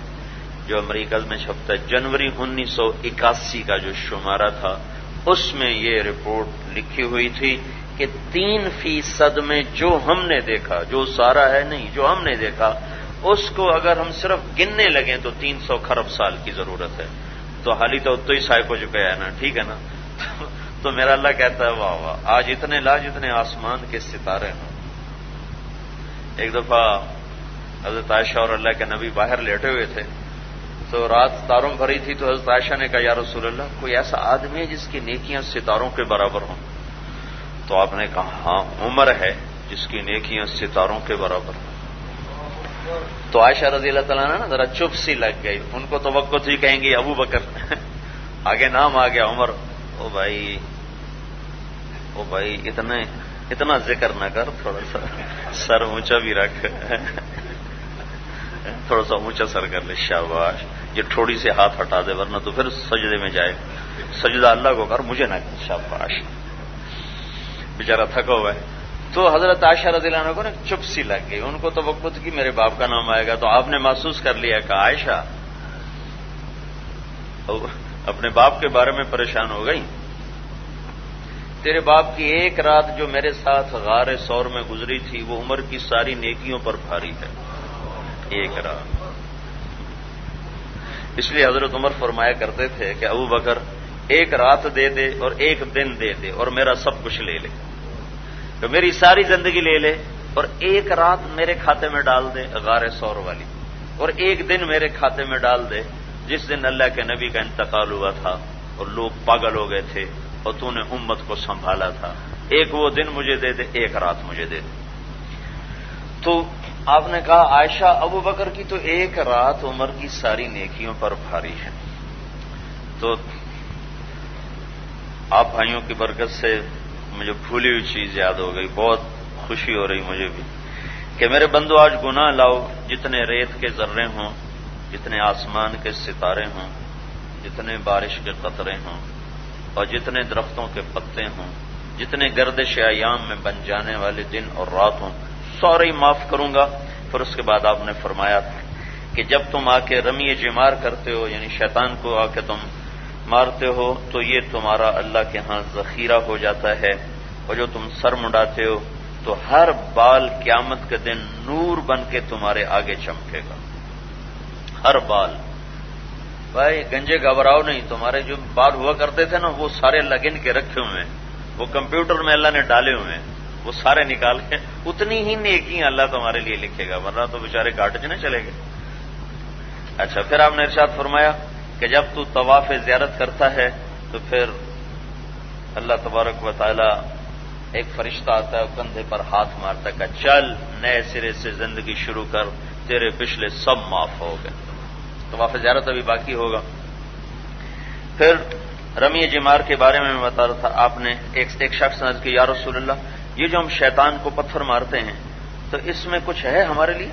Speaker 1: جو امریکہ میں چھپتا ہے۔ جنوری انیس سو اکاسی کا جو شمارہ تھا، اس میں یہ رپورٹ لکھی ہوئی تھی کہ تین فیصد میں جو ہم نے دیکھا، جو سارا ہے نہیں، جو ہم نے دیکھا، اس کو اگر ہم صرف گننے لگیں تو تین سو خرب سال کی ضرورت ہے۔ تو حالی تو اتو ہی سائے کو چکا ہے نا، ٹھیک ہے نا؟ تو میرا اللہ کہتا ہے، واہ واہ، آج اتنے، لاج اتنے آسمان کے ستارے ہیں۔ ایک دفعہ حضرت عائشہ اور اللہ کے نبی باہر لیٹے ہوئے تھے تو رات ستاروں بھری تھی تو حضرت عائشہ نے کہا، یا رسول اللہ، کوئی ایسا آدمی ہے جس کی نیکیاں ستاروں کے برابر ہوں؟ تو آپ نے کہا ہاں عمر ہے جس کی نیکیاں ستاروں کے برابر ہوں. تو عائشہ رضی اللہ تعالیٰ نے نا ذرا چپ سی لگ گئی۔ ان کو تو وقت ہی کہیں گے، ابو بکر. آگے نام آ گیا عمر۔ او بھائی او بھائی، اتنے اتنا ذکر نہ کر، تھوڑا سا سر اونچا بھی رکھ۔ تھوڑا سا اونچا سر کر لے، شاباش۔ یہ تھوڑی سی ہاتھ ہٹا دے، ورنہ تو پھر سجدے میں جائے۔ سجدہ اللہ کو کر، مجھے نہ کر، شاباش۔ بےچارا تھکا ہوا ہے۔ تو حضرت عائشہ رضی اللہ عنہ کو نا چپ سی لگ گئی۔ ان کو تو وقت کی میرے باپ کا نام آئے گا، تو آپ نے محسوس کر لیا کہ عائشہ اپنے باپ کے بارے میں پریشان ہو گئی۔ تیرے باپ کی ایک رات جو میرے ساتھ غار سور میں گزری تھی، وہ عمر کی ساری نیکیوں پر بھاری ہے۔ ایک رات۔ اس لیے حضرت عمر فرمایا کرتے تھے کہ ابو بکر، ایک رات دے دے اور ایک دن دے دے اور میرا سب کچھ لے لے۔ تو میری ساری زندگی لے لے اور ایک رات میرے کھاتے میں ڈال دے غار سور والی۔ اور ایک دن میرے کھاتے میں ڈال دے، جس دن اللہ کے نبی کا انتقال ہوا تھا اور لوگ پاگل ہو گئے تھے۔ اور تو نے امت کو سنبھالا تھا۔ ایک وہ دن مجھے دے دے، ایک رات مجھے دے دے۔ تو آپ نے کہا، عائشہ، ابو بکر کی تو ایک رات عمر کی ساری نیکیوں پر بھاری ہے۔ تو آپ بھائیوں کی برکت سے مجھے بھولی ہوئی چیز یاد ہو گئی، بہت خوشی ہو رہی مجھے بھی۔ کہ میرے بندو، آج گناہ لاؤ، جتنے ریت کے ذرے ہوں، جتنے آسمان کے ستارے ہوں، جتنے بارش کے قطرے ہوں اور جتنے درختوں کے پتے ہوں، جتنے گردش ایام میں بن جانے والے دن اور رات ہوں سورے معاف کروں گا۔ پھر اس کے بعد آپ نے فرمایا تھا کہ جب تم آ کے رمی جمار کرتے ہو یعنی شیطان کو آ کے تم مارتے ہو، تو یہ تمہارا اللہ کے ہاں ذخیرہ ہو جاتا ہے۔ اور جو تم سر مڈاتے ہو، تو ہر بال قیامت کے دن نور بن کے تمہارے آگے چمکے گا۔ ہر بال۔ بھائی، گنجے گھبراؤ نہیں، تمہارے جو بال ہوا کرتے تھے نا، وہ سارے لگن کے رکھے ہوئے ہیں۔ وہ کمپیوٹر میں اللہ نے ڈالے ہوئے ہیں۔ وہ سارے نکال کے، اتنی ہی نیکی اللہ تمہارے لیے لکھے گا، ورنہ تو بےچارے گاٹ نہ چلے گئے۔ اچھا پھر آپ نے ارشاد فرمایا کہ جب تو طواف زیارت کرتا ہے، تو پھر اللہ تبارک و تعالی ایک فرشتہ آتا ہے، کندھے پر ہاتھ مارتا کہ چل، نئے سرے سے زندگی شروع کر، تیرے پچھلے سب معاف ہو گئے۔ تو زیارت ابھی باقی ہوگا۔ پھر رمی جمار کے بارے میں میں بتا رہا تھا، آپ نے ایک شخص نے کہ یا رسول اللہ، یہ جو ہم شیطان کو پتھر مارتے ہیں، تو اس میں کچھ ہے ہمارے لیے؟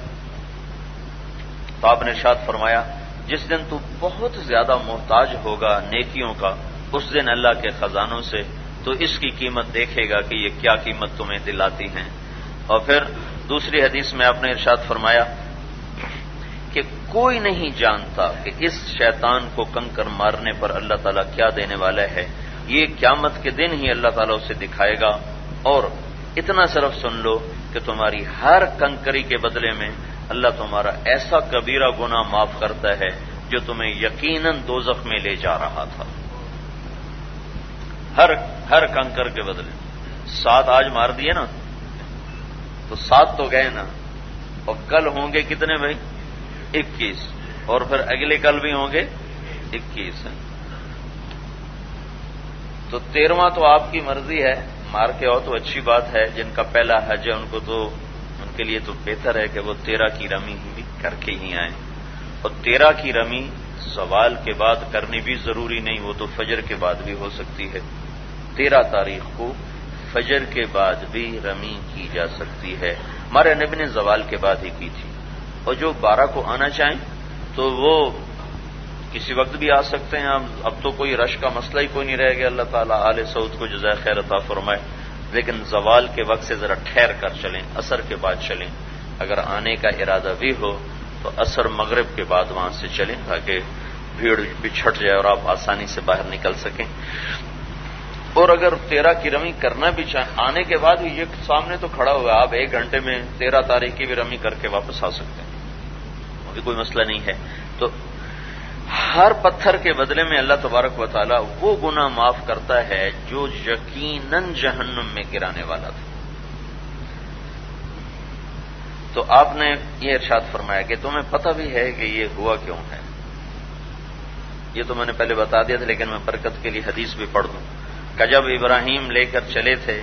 Speaker 1: تو آپ نے ارشاد فرمایا، جس دن تو بہت زیادہ محتاج ہوگا نیکیوں کا، اس دن اللہ کے خزانوں سے، تو اس کی قیمت دیکھے گا کہ یہ کیا قیمت تمہیں دلاتی ہیں۔ اور پھر دوسری حدیث میں آپ نے ارشاد فرمایا کوئی نہیں جانتا کہ اس شیطان کو کنکر مارنے پر اللہ تعالیٰ کیا دینے والا ہے۔ یہ قیامت کے دن ہی اللہ تعالیٰ اسے دکھائے گا۔ اور اتنا صرف سن لو کہ تمہاری ہر کنکری کے بدلے میں اللہ تمہارا ایسا کبیرہ گنا معاف کرتا ہے جو تمہیں یقیناً دوزخ میں لے جا رہا تھا۔ ہر ہر کنکر کے بدلے۔ سات آج مار دیے نا؟ تو سات تو گئے نا۔ اور کل ہوں گے کتنے بھائی؟ اکیس۔ اور پھر اگلے کل بھی ہوں گے اکیس۔ تو تیرواں تو آپ کی مرضی ہے۔ مار کے اور تو اچھی بات ہے۔ جن کا پہلا حج ہے، ان کو تو ان کے لیے تو بہتر ہے کہ وہ تیرہ کی رمی بھی کر کے ہی آئیں۔ اور تیرہ کی رمی سوال کے بعد کرنی بھی ضروری نہیں، وہ تو فجر کے بعد بھی ہو سکتی ہے۔ تیرہ تاریخ کو فجر کے بعد بھی رمی کی جا سکتی ہے۔ ہمارے نبی نے زوال کے بعد ہی کی تھی۔ اور جو بارہ کو آنا چاہیں تو وہ کسی وقت بھی آ سکتے ہیں۔ اب تو کوئی رش کا مسئلہ ہی کوئی نہیں رہ گیا۔ اللہ تعالیٰ عال سعود کو جزائے خیر عطا فرمائے۔ لیکن زوال کے وقت سے ذرا ٹھہر کر چلیں اثر کے بعد چلیں۔ اگر آنے کا ارادہ بھی ہو تو اثر مغرب کے بعد وہاں سے چلیں تاکہ بھیڑ پچھٹ جائے اور آپ آسانی سے باہر نکل سکیں۔ اور اگر تیرہ کی رمی کرنا بھی چاہیں، آنے کے بعد یہ سامنے تو کھڑا ہوا آپ ایک گھنٹے میں تیرہ تاریخ کی بھی رمی کر کے واپس آ سکتے ہیں۔ ابھی کوئی مسئلہ نہیں ہے۔ تو ہر پتھر کے بدلے میں اللہ تبارک و تعالیٰ وہ گنا معاف کرتا ہے جو یقیناً جہنم میں گرانے والا تھا۔ تو آپ نے یہ ارشاد فرمایا کہ تمہیں پتہ بھی ہے کہ یہ ہوا کیوں ہے۔ یہ تو میں نے پہلے بتا دیا تھا، لیکن میں برکت کے لیے حدیث بھی پڑھ دوں۔ کہ جب ابراہیم لے کر چلے تھے،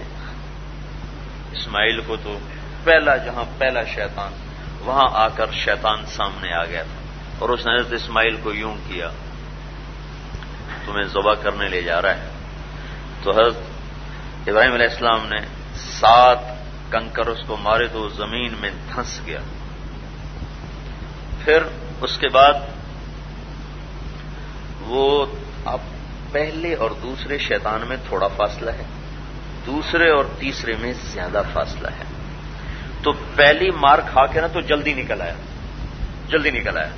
Speaker 1: اسماعیل کو تو پہلا، جہاں پہلا شیطان وہاں آ کر شیطان سامنے آ گیا تھا اور اس نے حضرت اسماعیل کو یوں کیا، تمہیں ذبح کرنے لے جا رہا ہے. تو حضرت ابراہیم علیہ السلام نے سات کنکر اس کو مارے تو زمین میں دھنس گیا۔ پھر اس کے بعد وہ اب پہلے اور دوسرے شیطان میں تھوڑا فاصلہ ہے، دوسرے اور تیسرے میں زیادہ فاصلہ ہے۔ تو پہلی مار کھا کے نا تو جلدی نکل آیا۔ جلدی نکل آیا۔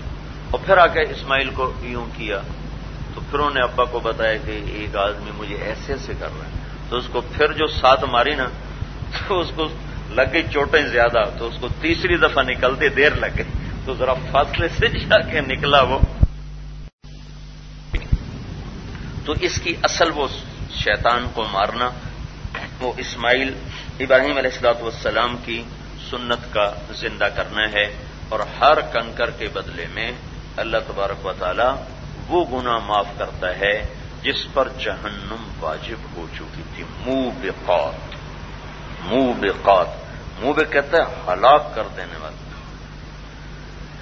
Speaker 1: اور پھر آ کے اسماعیل کو یوں کیا۔ تو پھر انہوں نے ابا کو بتایا کہ ایک آدمی مجھے ایسے ایسے کر رہا ہے۔ تو اس کو پھر جو ساتھ ماری نا، تو اس کو لگ گئی چوٹیں زیادہ۔ تو اس کو تیسری دفعہ نکلتے دیر لگ گئی۔ تو ذرا فاصلے سے جا کے نکلا وہ۔ تو اس کی اصل وہ شیطان کو مارنا، وہ اسماعیل ابراہیم علیہ السلاط والسلام کی سنت کا زندہ کرنا ہے اور ہر کنکر کے بدلے میں اللہ تبارک و تعالی وہ گنا معاف کرتا ہے جس پر جہنم واجب ہو چکی تھی۔ منہ بقات منہ بقات منہ بے کہتا ہے ہلاک کر دینے والا۔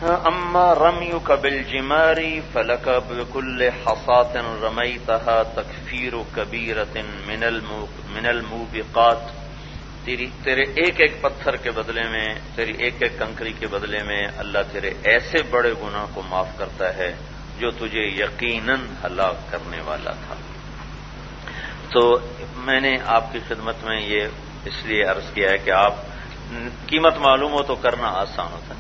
Speaker 1: ہاں، اما رمیو کا بل جماری فلک بکل حسات رمئی تہا تکفیر و کبیرتن منل موبقات تیری، تیرے ایک ایک پتھر کے بدلے میں، تیری ایک ایک کنکری کے بدلے میں اللہ تیرے ایسے بڑے گناہ کو معاف کرتا ہے جو تجھے یقیناً ہلاک کرنے والا تھا۔ تو میں نے آپ کی خدمت میں یہ اس لیے عرض کیا ہے کہ آپ قیمت معلوم ہو تو کرنا آسان ہوتا ہے۔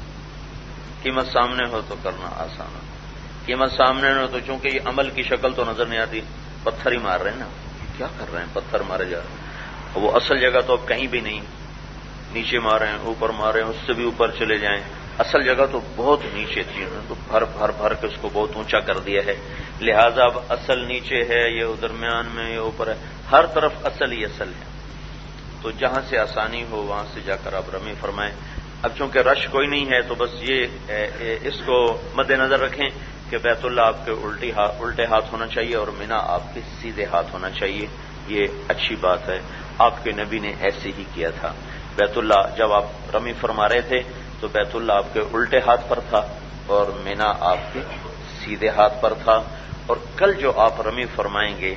Speaker 1: قیمت سامنے ہو تو کرنا آسان ہوتا قیمت سامنے ہو تو چونکہ یہ عمل کی شکل تو نظر نہیں آتی، پتھر ہی مار رہے ہیں نا۔ کیا کر رہے ہیں؟ پتھر مارے جا رہے ہیں۔ وہ اصل جگہ تو اب کہیں بھی نہیں۔ نیچے مارے ہیں، اوپر مارے ہیں، اس سے بھی اوپر چلے جائیں۔ اصل جگہ تو بہت نیچے تھی، انہوں نے تو بھر بھر بھر کے اس کو بہت اونچا کر دیا ہے۔ لہذا اب اصل نیچے ہے، یہ درمیان میں یہ اوپر ہے۔ ہر طرف اصل ہی اصل ہے۔ تو جہاں سے آسانی ہو، وہاں سے جا کر آپ رمی فرمائیں۔ اب چونکہ رش کوئی نہیں ہے، تو بس یہ اس کو مد نظر رکھیں کہ بیت اللہ آپ کے الٹے ہاتھ ہونا چاہیے اور مینا آپ کے سیدھے ہاتھ ہونا چاہیے۔ یہ اچھی بات ہے۔ آپ کے نبی نے ایسے ہی کیا تھا۔ بیت اللہ جب آپ رمی فرما رہے تھے تو بیت اللہ آپ کے الٹے ہاتھ پر تھا اور مینا آپ کے سیدھے ہاتھ پر تھا۔ اور کل جو آپ رمی فرمائیں گے،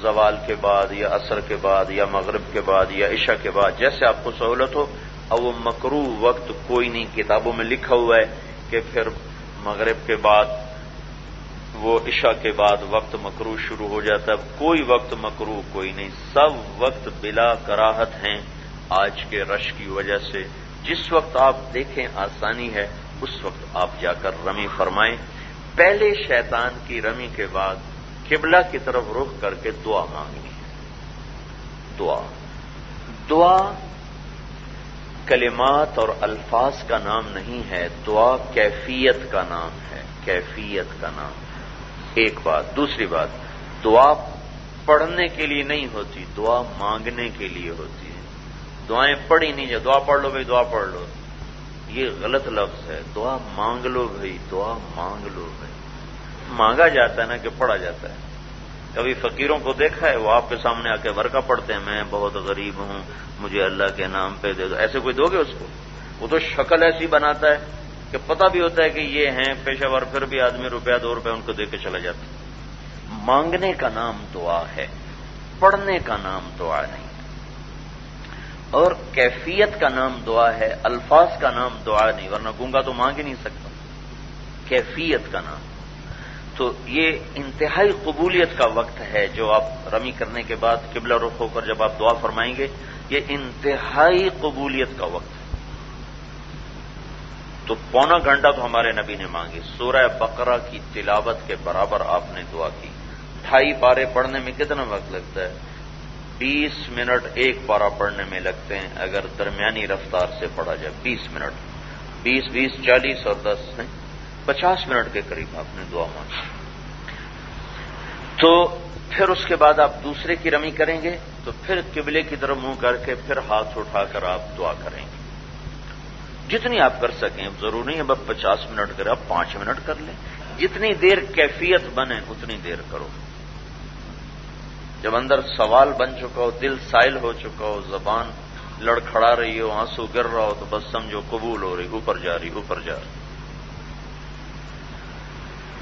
Speaker 1: زوال کے بعد یا عصر کے بعد یا مغرب کے بعد یا عشاء کے بعد، جیسے آپ کو سہولت ہو، اب وہ مکرو وقت کوئی نہیں، کتابوں میں لکھا ہوا ہے کہ پھر مغرب کے بعد وہ عشاء کے بعد وقت مکرو شروع ہو جاتا ہے۔ کوئی وقت مکرو کوئی نہیں۔ سب وقت بلا کراہت ہیں۔ آج کے رش کی وجہ سے جس وقت آپ دیکھیں آسانی ہے، اس وقت آپ جا کر رمی فرمائیں۔ پہلے شیطان کی رمی کے بعد قبلہ کی طرف رخ کر کے دعا مانگنی ہے دعا۔ دعا کلمات اور الفاظ کا نام نہیں ہے۔ دعا کیفیت کا نام ہے۔ کیفیت کا نام۔ ہے ایک بات، دوسری بات، دعا پڑھنے کے لیے نہیں ہوتی، دعا مانگنے کے لیے ہوتی ہے۔ دعائیں پڑھی نہیں جائے دعا پڑھ لو بھائی، دعا پڑھ لو۔ یہ غلط لفظ ہے، دعا مانگ لو بھائی، دعا مانگ لو بھائی۔ مانگا جاتا ہے نا کہ پڑھا جاتا ہے۔ کبھی فقیروں کو دیکھا ہے، وہ آپ کے سامنے آ کے ورکا پڑھتے ہیں، میں بہت غریب ہوں، مجھے اللہ کے نام پہ دے دو۔ ایسے کوئی دو گے اس کو؟ وہ تو شکل ایسی بناتا ہے۔ کہ پتہ بھی ہوتا ہے کہ یہ ہیں پیشہ ور، پھر بھی آدمی روپیہ، دو روپے ان کو دے کے چلا جاتا مانگنے کا نام دعا ہے، پڑھنے کا نام دعا نہیں۔ اور کیفیت کا نام دعا ہے، الفاظ کا نام دعا نہیں، ورنہ گونگا تو مانگ ہی نہیں سکتا۔ کیفیت کا نام۔ تو یہ انتہائی قبولیت کا وقت ہے جو آپ رمی کرنے کے بعد قبلہ رخ ہو کر جب آپ دعا فرمائیں گے، یہ انتہائی قبولیت کا وقت ہے۔ تو پونا گھنٹہ تو ہمارے نبی نے مانگی سورہ بقرہ کی تلاوت کے برابر آپ نے دعا کی۔ ڈھائی پارے پڑھنے میں کتنا وقت لگتا ہے؟ بیس منٹ ایک پارا پڑھنے میں لگتے ہیں اگر درمیانی رفتار سے پڑھا جائے۔ بیس منٹ۔ بیس بیس، چالیس اور دس پچاس منٹ کے قریب آپ نے دعا مانگی۔ تو پھر اس کے بعد آپ دوسرے کی رمی کریں گے تو پھر قبلے کی طرف منہ کر کے پھر ہاتھ اٹھا کر آپ دعا کریں گے۔ جتنی آپ کر سکیں ضرور نہیں ہے بس پچاس منٹ کرے آپ پانچ منٹ کر لیں۔ جتنی دیر کیفیت بنے، اتنی دیر کرو۔ جب اندر سوال بن چکا ہو، دل سائل ہو چکا ہو، زبان لڑکھڑا رہی ہو، آنسو گر رہا ہو، تو بس سمجھو، قبول ہو رہی، اوپر جا رہی، اوپر جا رہی۔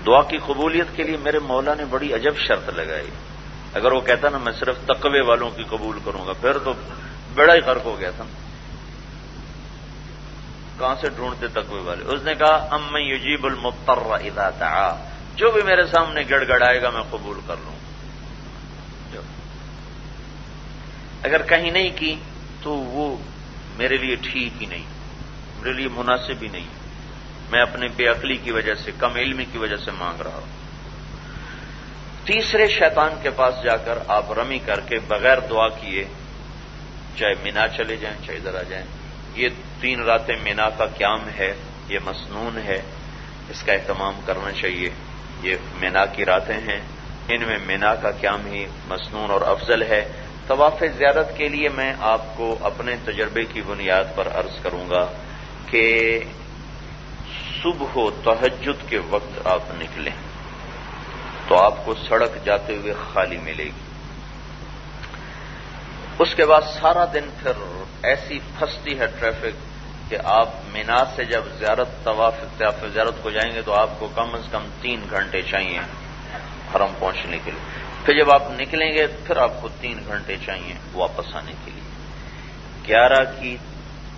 Speaker 1: دعا کی قبولیت کے لیے میرے مولا نے بڑی عجب شرط لگائی۔ اگر وہ کہتا نا، میں صرف تقوی والوں کی قبول کروں گا، پھر تو بڑا ہی غرق ہو گیا تھا۔ کہاں سے ڈھونڈتے تقوی والے اس نے کہا ام میں یجیب المتر اذا دعا. جو بھی میرے سامنے گڑ گڑ آئے گا میں قبول کر لوں۔ اگر کہیں نہیں کی، تو وہ میرے لیے ٹھیک ہی نہیں، میرے لیے مناسب ہی نہیں۔ میں اپنے بے عقلی کی وجہ سے، کم علمی کی وجہ سے مانگ رہا ہوں۔ تیسرے شیطان کے پاس جا کر آپ رمی کر کے بغیر دعا کیے، چاہے مینا چلے جائیں، چاہے ادھر آ جائیں، یہ تین راتیں مینا کا قیام ہے، یہ مسنون ہے، اس کا اہتمام کرنا چاہیے۔ یہ مینا کی راتیں ہیں۔ ان میں مینا کا قیام ہی مسنون اور افضل ہے۔ طواف زیارت کے لیے میں آپ کو اپنے تجربے کی بنیاد پر عرض کروں گا کہ صبح و تہجد کے وقت آپ نکلیں۔ تو آپ کو سڑک جاتے ہوئے خالی ملے گی۔ اس کے بعد سارا دن پھر ایسی پھنستی ہے ٹریفک کہ آپ مینا سے جب زیارت طواف زیارت کو جائیں گے تو آپ کو کم از کم تین گھنٹے چاہیے حرم پہنچنے کے لیے۔ پھر جب آپ نکلیں گے، پھر آپ کو تین گھنٹے چاہیے واپس آنے کے لیے۔ گیارہ کی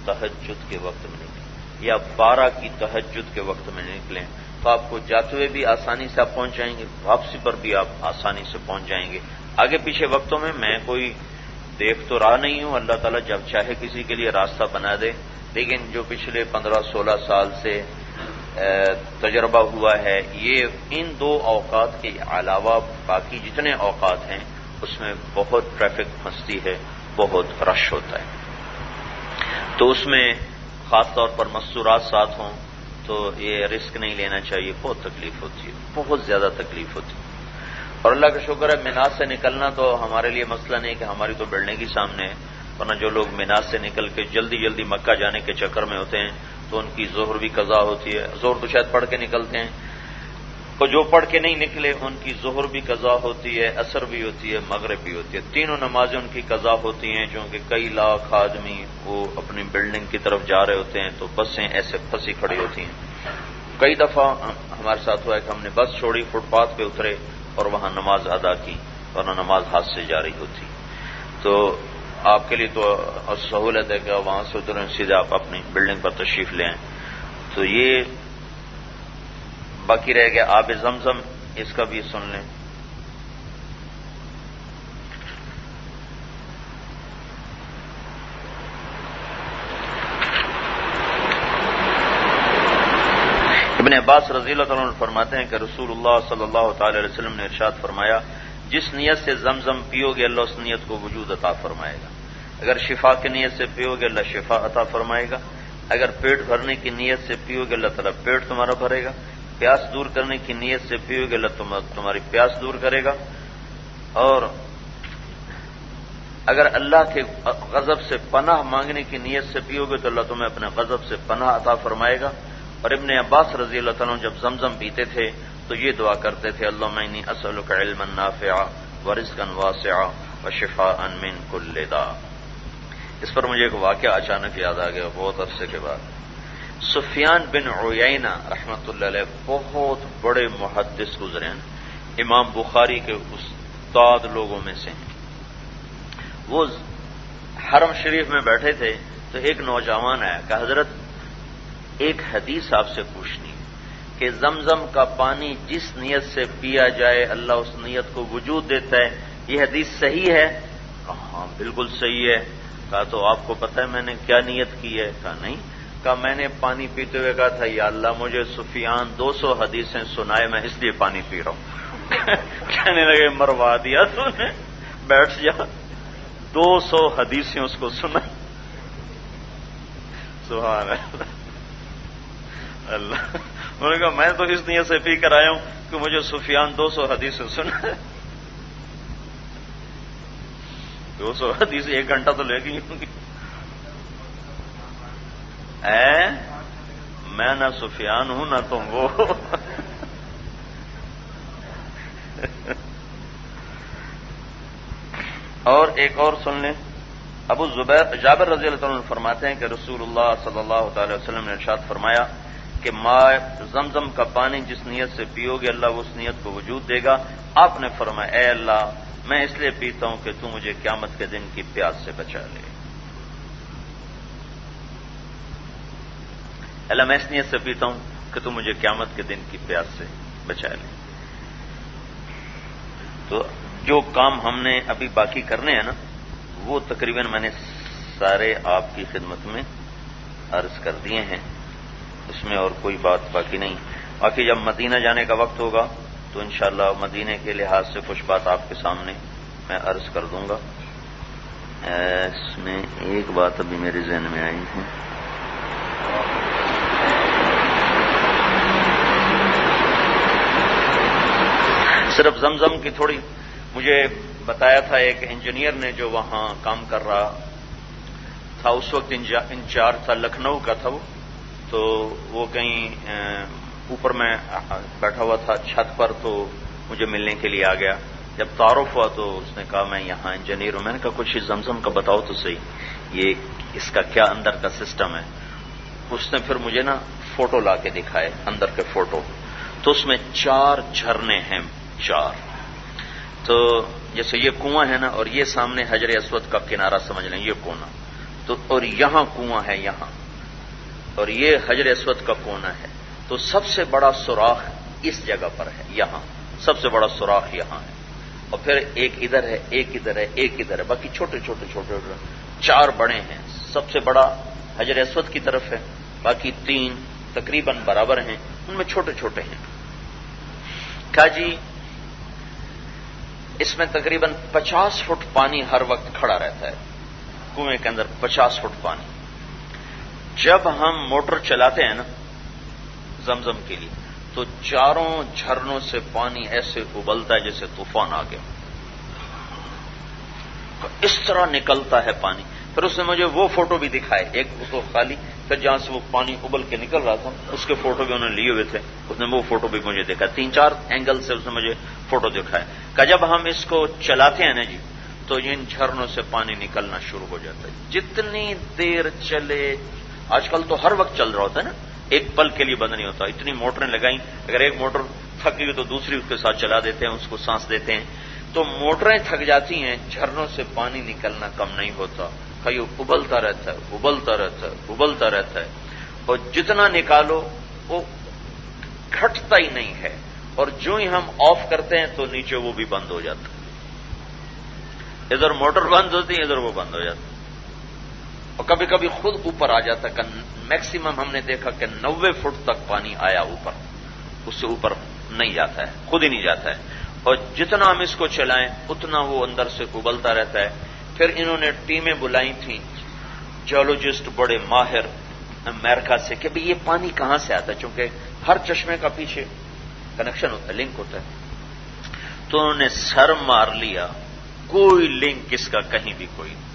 Speaker 1: تہجد کے وقت میں نکلیں۔ یا بارہ کی تہجد کے وقت میں نکلیں تو آپ کو جاتے ہوئے بھی آسانی سے آپ پہنچ جائیں گے، واپسی پر بھی آپ آسانی سے پہنچ جائیں گے۔ آگے پیچھے وقتوں میں میں کوئی دیکھ تو رہا نہیں ہوں، اللہ تعالیٰ جب چاہے کسی کے لیے راستہ بنا دے۔ لیکن جو پچھلے پندرہ سولہ سال سے تجربہ ہوا ہے، یہ ان دو اوقات کے علاوہ باقی جتنے اوقات ہیں، اس میں بہت ٹریفک پھنستی ہے، بہت رش ہوتا ہے۔ تو اس میں خاص طور پر مستورات ساتھ ہوں تو یہ رسک نہیں لینا چاہیے، بہت تکلیف ہوتی ہے، بہت زیادہ تکلیف ہوتی ہے۔ اور اللہ کا شکر ہے میناس سے نکلنا تو ہمارے لیے مسئلہ نہیں کہ ہماری تو بلڈنگ ہی سامنے ہے، ورنہ جو لوگ میناس سے نکل کے جلدی جلدی مکہ جانے کے چکر میں ہوتے ہیں، تو ان کی زہر بھی قضا ہوتی ہے۔ زہر تو شاید پڑھ کے نکلتے ہیں۔ کو جو پڑھ کے نہیں نکلے، ان کی ظہر بھی قضا ہوتی ہے اثر بھی ہوتی ہے، مغرب بھی ہوتی ہے۔ تینوں نمازیں ان کی قضا ہوتی ہیں، چونکہ کئی لاکھ آدمی وہ اپنی بلڈنگ کی طرف جا رہے ہوتے ہیں، تو بسیں ایسے پھنسی کھڑی ہوتی ہیں۔ کئی دفعہ ہمارے ساتھ ہوا ہے کہ ہم نے بس چھوڑی، فٹ پاتھ پہ اترے۔ اور وہاں نماز ادا کی ورنہ نماز ہاتھ سے جاری ہوتی۔ تو آپ کے لیے تو سہولت ہے کہ وہاں سے اتریں، سیدھے آپ اپنی بلڈنگ پر تشریف لیں۔ تو یہ باقی رہ گیا۔ آب زمزم اس کا بھی سن لیں ابن عباس رضی اللہ تعالیٰ فرماتے ہیں کہ رسول اللہ صلی اللہ تعالی علیہ وسلم نے ارشاد فرمایا، جس نیت سے زمزم پیو گے اللہ اس نیت کو وجود عطا فرمائے گا۔ اگر شفا کی نیت سے پیو گے اللہ شفا عطا فرمائے گا۔ اگر پیٹ بھرنے کی نیت سے پیو گے اللہ تعالیٰ پیٹ تمہارا بھرے گا۔ پیاس دور کرنے کی نیت سے پیو گے اللہ تمہاری پیاس دور کرے گا۔ اور اگر اللہ کے غضب سے پناہ مانگنے کی نیت سے پیو گے تو اللہ تمہیں اپنے غضب سے پناہ عطا فرمائے گا۔ اور ابن عباس رضی اللہ تعالیٰ جب زمزم پیتے تھے تو یہ دعا کرتے تھے، اللہ معنی اصل کا علم نافع و رزق واسع و شفا ان من کل دا اس پر مجھے ایک واقعہ اچانک یاد آ گیا، بہت عرصے کے بعد۔ سفیان بن اوینا رحمت اللہ علیہ بہت بڑے محدث گزرے ہیں۔ امام بخاری کے استاد لوگوں میں سے ہیں۔ وہ حرم شریف میں بیٹھے تھے تو ایک نوجوان آیا، کہ حضرت ایک حدیث آپ سے پوچھنی کہ زمزم کا پانی جس نیت سے پیا جائے، اللہ اس نیت کو وجود دیتا ہے، یہ حدیث صحیح ہے؟ ہاں بالکل صحیح ہے۔ کہا تو آپ کو پتہ ہے میں نے کیا نیت کی ہے؟ کہا نہیں۔ کہا میں نے پانی پیتے ہوئے کہا تھا، یا اللہ مجھے سفیان دو سو حدیثیں سنائے، میں اس لیے پانی پی رہا ہوں۔ کہنے لگے، مروا دیا تو نے۔ بیٹھ جا۔ دو سو حدیثیں اس کو سنا سبحان اللہ۔ اللہ۔ انہوں نے کہا، میں تو اس نیت سے پی کر آیا ہوں کہ مجھے سفیان دو سو حدیثیں سنا دو سو حدیث ایک گھنٹہ تو لے گئی ہوں گی۔ اے، میں نہ سفیان ہوں، نہ تم وہ اور ایک اور سن لیں۔ ابو زبیر، جابر رضی اللہ عنہ فرماتے ہیں کہ رسول اللہ صلی اللہ تعالی وسلم نے ارشاد فرمایا کہ ما زمزم کا پانی جس نیت سے پیو گے اللہ اس نیت کو وجود دے گا۔ آپ نے فرمایا، اے اللہ، میں اس لیے پیتا ہوں کہ تو مجھے قیامت کے دن کی پیاس سے بچا لے۔ اللہ، میں اس نیت سے پیتا ہوں کہ تو مجھے قیامت کے دن کی پیاس سے بچا لے۔ تو جو کام ہم نے ابھی باقی کرنے ہیں نا، وہ تقریباً میں نے سارے آپ کی خدمت میں عرض کر دیے ہیں۔ اس میں اور کوئی بات باقی نہیں۔ باقی جب مدینہ جانے کا وقت ہوگا تو انشاءاللہ مدینے کے لحاظ سے کچھ بات آپ کے سامنے میں عرض کر دوں گا۔ اس میں ایک بات ابھی میرے ذہن میں آئی ہے۔ صرف زمزم کی تھوڑی مجھے بتایا تھا، ایک انجینئر نے جو وہاں کام کر رہا تھا، اس وقت انچارج تھا، لکھنؤ کا تھا وہ۔ تو وہ کہیں اوپر میں بیٹھا ہوا تھا چھت پر تو مجھے ملنے کے لیے آ گیا۔ جب تعارف ہوا تو اس نے کہا، میں یہاں انجینئر ہوں۔ میں نے کہا، کچھ زمزم کا بتاؤ تو صحیح، یہ اس کا کیا اندر کا سسٹم ہے؟ اس نے پھر مجھے نا فوٹو لا کے دکھائے، اندر کے فوٹو۔ تو اس میں چار جھرنے ہیں، چار۔ تو جیسے یہ کنواں ہے نا، اور یہ سامنے حجر اسود کا کنارہ سمجھ لیں، یہ کونا۔ تو اور یہاں کنواں ہے، یہاں۔ اور یہ حجر اسود کا کونا ہے۔ تو سب سے بڑا سوراخ اس جگہ پر ہے، یہاں۔ سب سے بڑا سوراخ یہاں ہے۔ اور پھر ایک ادھر ہے، ایک ادھر ہے، ایک ادھر ہے۔ باقی چھوٹے چھوٹے چھوٹے چار بڑے ہیں۔ سب سے بڑا حجر اسود کی طرف ہے۔ باقی تین تقریباً برابر ہیں۔ ان میں چھوٹے چھوٹے ہیں۔ کہا جی؟ اس میں تقریباً پچاس فٹ پانی ہر وقت کھڑا رہتا ہے۔ کنویں کے اندر پچاس فٹ پانی۔ جب ہم موٹر چلاتے ہیں نا، زمزم کے لیے، تو چاروں جھرنوں سے پانی ایسے ابلتا ہے جیسے طوفان آ گیا۔ اس طرح نکلتا ہے پانی۔ پھر اس نے مجھے وہ فوٹو بھی دکھائے، ایک تو خالی، پھر جہاں سے وہ پانی ابل کے نکل رہا تھا، اس کے فوٹو بھی انہوں نے لیے ہوئے تھے۔ اس نے وہ فوٹو بھی مجھے دیکھا تین چار اینگل سے اس نے مجھے فوٹو دکھایا۔ کہ جب ہم اس کو چلاتے ہیں نا جی تو ان جھرنوں سے پانی نکلنا شروع ہو جاتا ہے۔ جتنی دیر چلے آج کل تو ہر وقت چل رہا ہوتا ہے نا، ایک پل کے لیے بند نہیں ہوتا، اتنی موٹریں لگائیں، اگر ایک موٹر تھک گئی تو دوسری اس کے ساتھ چلا دیتے ہیں، اس کو سانس دیتے ہیں۔ تو موٹریں تھک جاتی ہیں، جھرنوں سے پانی نکلنا کم نہیں ہوتا۔ کئی ابلتا رہتا ہے، ابلتا رہتا ہے، ابلتا رہتا ہے۔ اور جتنا نکالو، وہ گھٹتا ہی نہیں ہے۔ اور جو ہی ہم آف کرتے ہیں تو نیچے وہ بھی بند ہو جاتا ہے۔ ادھر موٹر بند ہوتی ہے، ادھر وہ بند ہو جاتا اور کبھی کبھی خود اوپر آ جاتا ہے میکسیمم ہم نے دیکھا کہ نوے فٹ تک پانی آیا اوپر۔ اس سے اوپر نہیں جاتا ہے، خود ہی نہیں جاتا ہے۔ اور جتنا ہم اس کو چلائیں، اتنا وہ اندر سے ابلتا رہتا ہے۔ پھر انہوں نے ٹیمیں بلائی تھیں جیولوجسٹ بڑے ماہر امیرکا سے کہ بھئی یہ پانی کہاں سے آتا ہے؟ چونکہ ہر چشمے کا پیچھے کنیکشن ہوتا ہے لنک ہوتا ہے۔ تو انہوں نے سر مار لیا، کوئی لنک اس کا کہیں بھی کوئی نہیں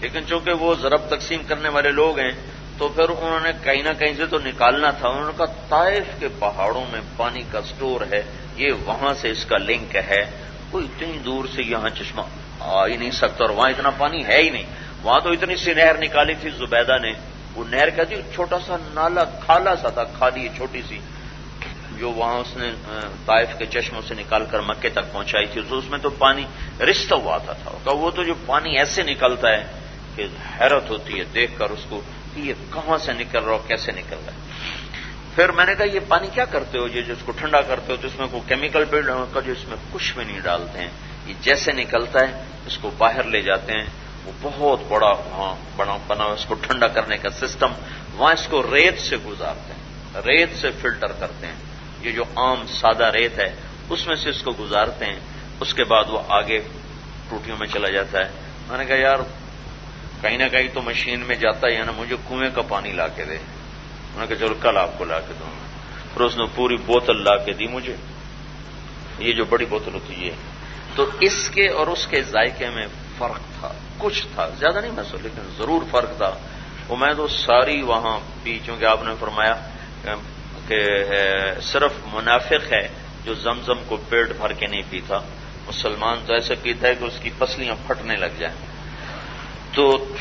Speaker 1: لیکن چونکہ وہ ضرب تقسیم کرنے والے لوگ ہیں، تو پھر انہوں نے کہیں نہ کہیں سے تو نکالنا تھا۔ انہوں نے کہا، طائف کے پہاڑوں میں پانی کا سٹور ہے، یہ وہاں سے اس کا لنک ہے۔ کوئی اتنی دور سے یہاں چشمہ آ ہی نہیں سکتا اور وہاں اتنا پانی ہے ہی نہیں۔ وہاں تو اتنی سی نہر نکالی تھی، زبیدہ نے۔ وہ نہر کہتی چھوٹا سا نالا کھالا سا تھا کھالی چھوٹی سی، جو وہاں اس نے طائف کے چشموں سے نکال کر مکے تک پہنچائی تھی۔ تو اس میں تو پانی رشتہ ہوا تھا۔ وہ تو جو پانی ایسے نکلتا ہے کہ حیرت ہوتی ہے دیکھ کر اس کو کہ یہ کہاں سے نکل رہا ہو کیسے نکل رہا ہے۔ پھر میں نے کہا، یہ پانی کیا کرتے ہو؟ یہ جو اس کو ٹھنڈا کرتے ہو تو اس میں کوئی کیمیکل پیڑ کا جو اس میں کچھ بھی نہیں ڈالتے ہیں۔ یہ جیسے نکلتا ہے، اس کو باہر لے جاتے ہیں۔ وہ بہت بڑا وہاں بنا بنا اس کو ٹھنڈا کرنے کا سسٹم۔ وہاں اس کو ریت سے گزارتے ہیں۔ ریت سے فلٹر کرتے ہیں۔ یہ جو عام سادہ ریت ہے، اس میں سے اس کو گزارتے ہیں۔ اس کے بعد وہ آگے ٹوٹیوں میں چلا جاتا ہے۔ میں نے کہا، یار کہیں نہ کہیں تو مشین میں جاتا ہے نا، مجھے کنویں کا پانی لا کے دے۔ انہوں نے کہا، چلو کل آپ کو لا کے دوں گا۔ پھر اس نے پوری بوتل لا کے دی مجھے۔ یہ جو بڑی بوتل ہوتی ہے تو اس کے اور اس کے ذائقے میں فرق تھا، کچھ تھا۔ زیادہ نہیں محسوس، لیکن ضرور فرق تھا۔ وہ میں تو ساری وہاں پی، چونکہ آپ نے فرمایا کہ صرف منافق ہے جو زمزم کو پیٹ بھر کے نہیں پیتا۔ مسلمان تو ایسے پیتا ہے کہ اس کی پسلیاں پھٹنے لگ جائیں۔ تو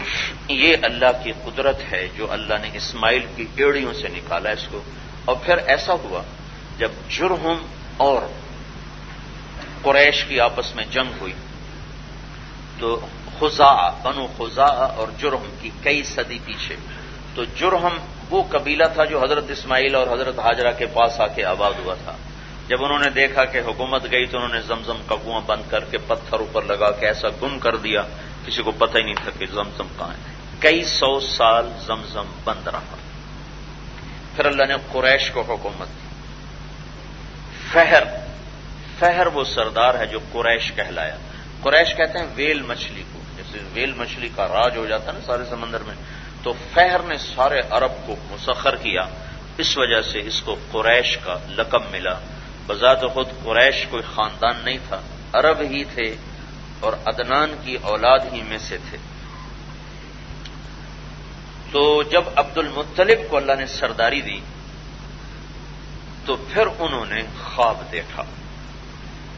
Speaker 1: یہ اللہ کی قدرت ہے جو اللہ نے اسماعیل کی ایڑیوں سے نکالا اس کو۔ اور پھر ایسا ہوا، جب جرہم اور قریش کی آپس میں جنگ ہوئی، تو خزا بنو خزا اور جرہم کی کئی صدی پیچھے۔ تو جرہم وہ قبیلہ تھا جو حضرت اسماعیل اور حضرت حاجرہ کے پاس آ کے آباد ہوا تھا۔ جب انہوں نے دیکھا کہ حکومت گئی تو انہوں نے زمزم کا کنواں بند کر کے پتھر اوپر لگا کے ایسا گم کر دیا۔ کسی کو پتہ ہی نہیں تھا کہ زمزم کہاں ہے۔ کئی سو سال زمزم بند رہا۔ پھر اللہ نے قریش کو حکومت دی۔ فہر فہر وہ سردار ہے جو قریش کہلایا۔ قریش کہتے ہیں ویل مچھلی کو۔ جیسے ویل مچھلی کا راج ہو جاتا ہے نا سارے سمندر میں۔ تو فہر نے سارے عرب کو مسخر کیا۔ اس وجہ سے اس کو قریش کا لقب ملا۔ بذات خود قریش کوئی خاندان نہیں تھا۔ عرب ہی تھے۔ اور ادنان کی اولاد ہی میں سے تھے۔ تو جب عبد المطلب کو اللہ نے سرداری دی، تو پھر انہوں نے خواب دیکھا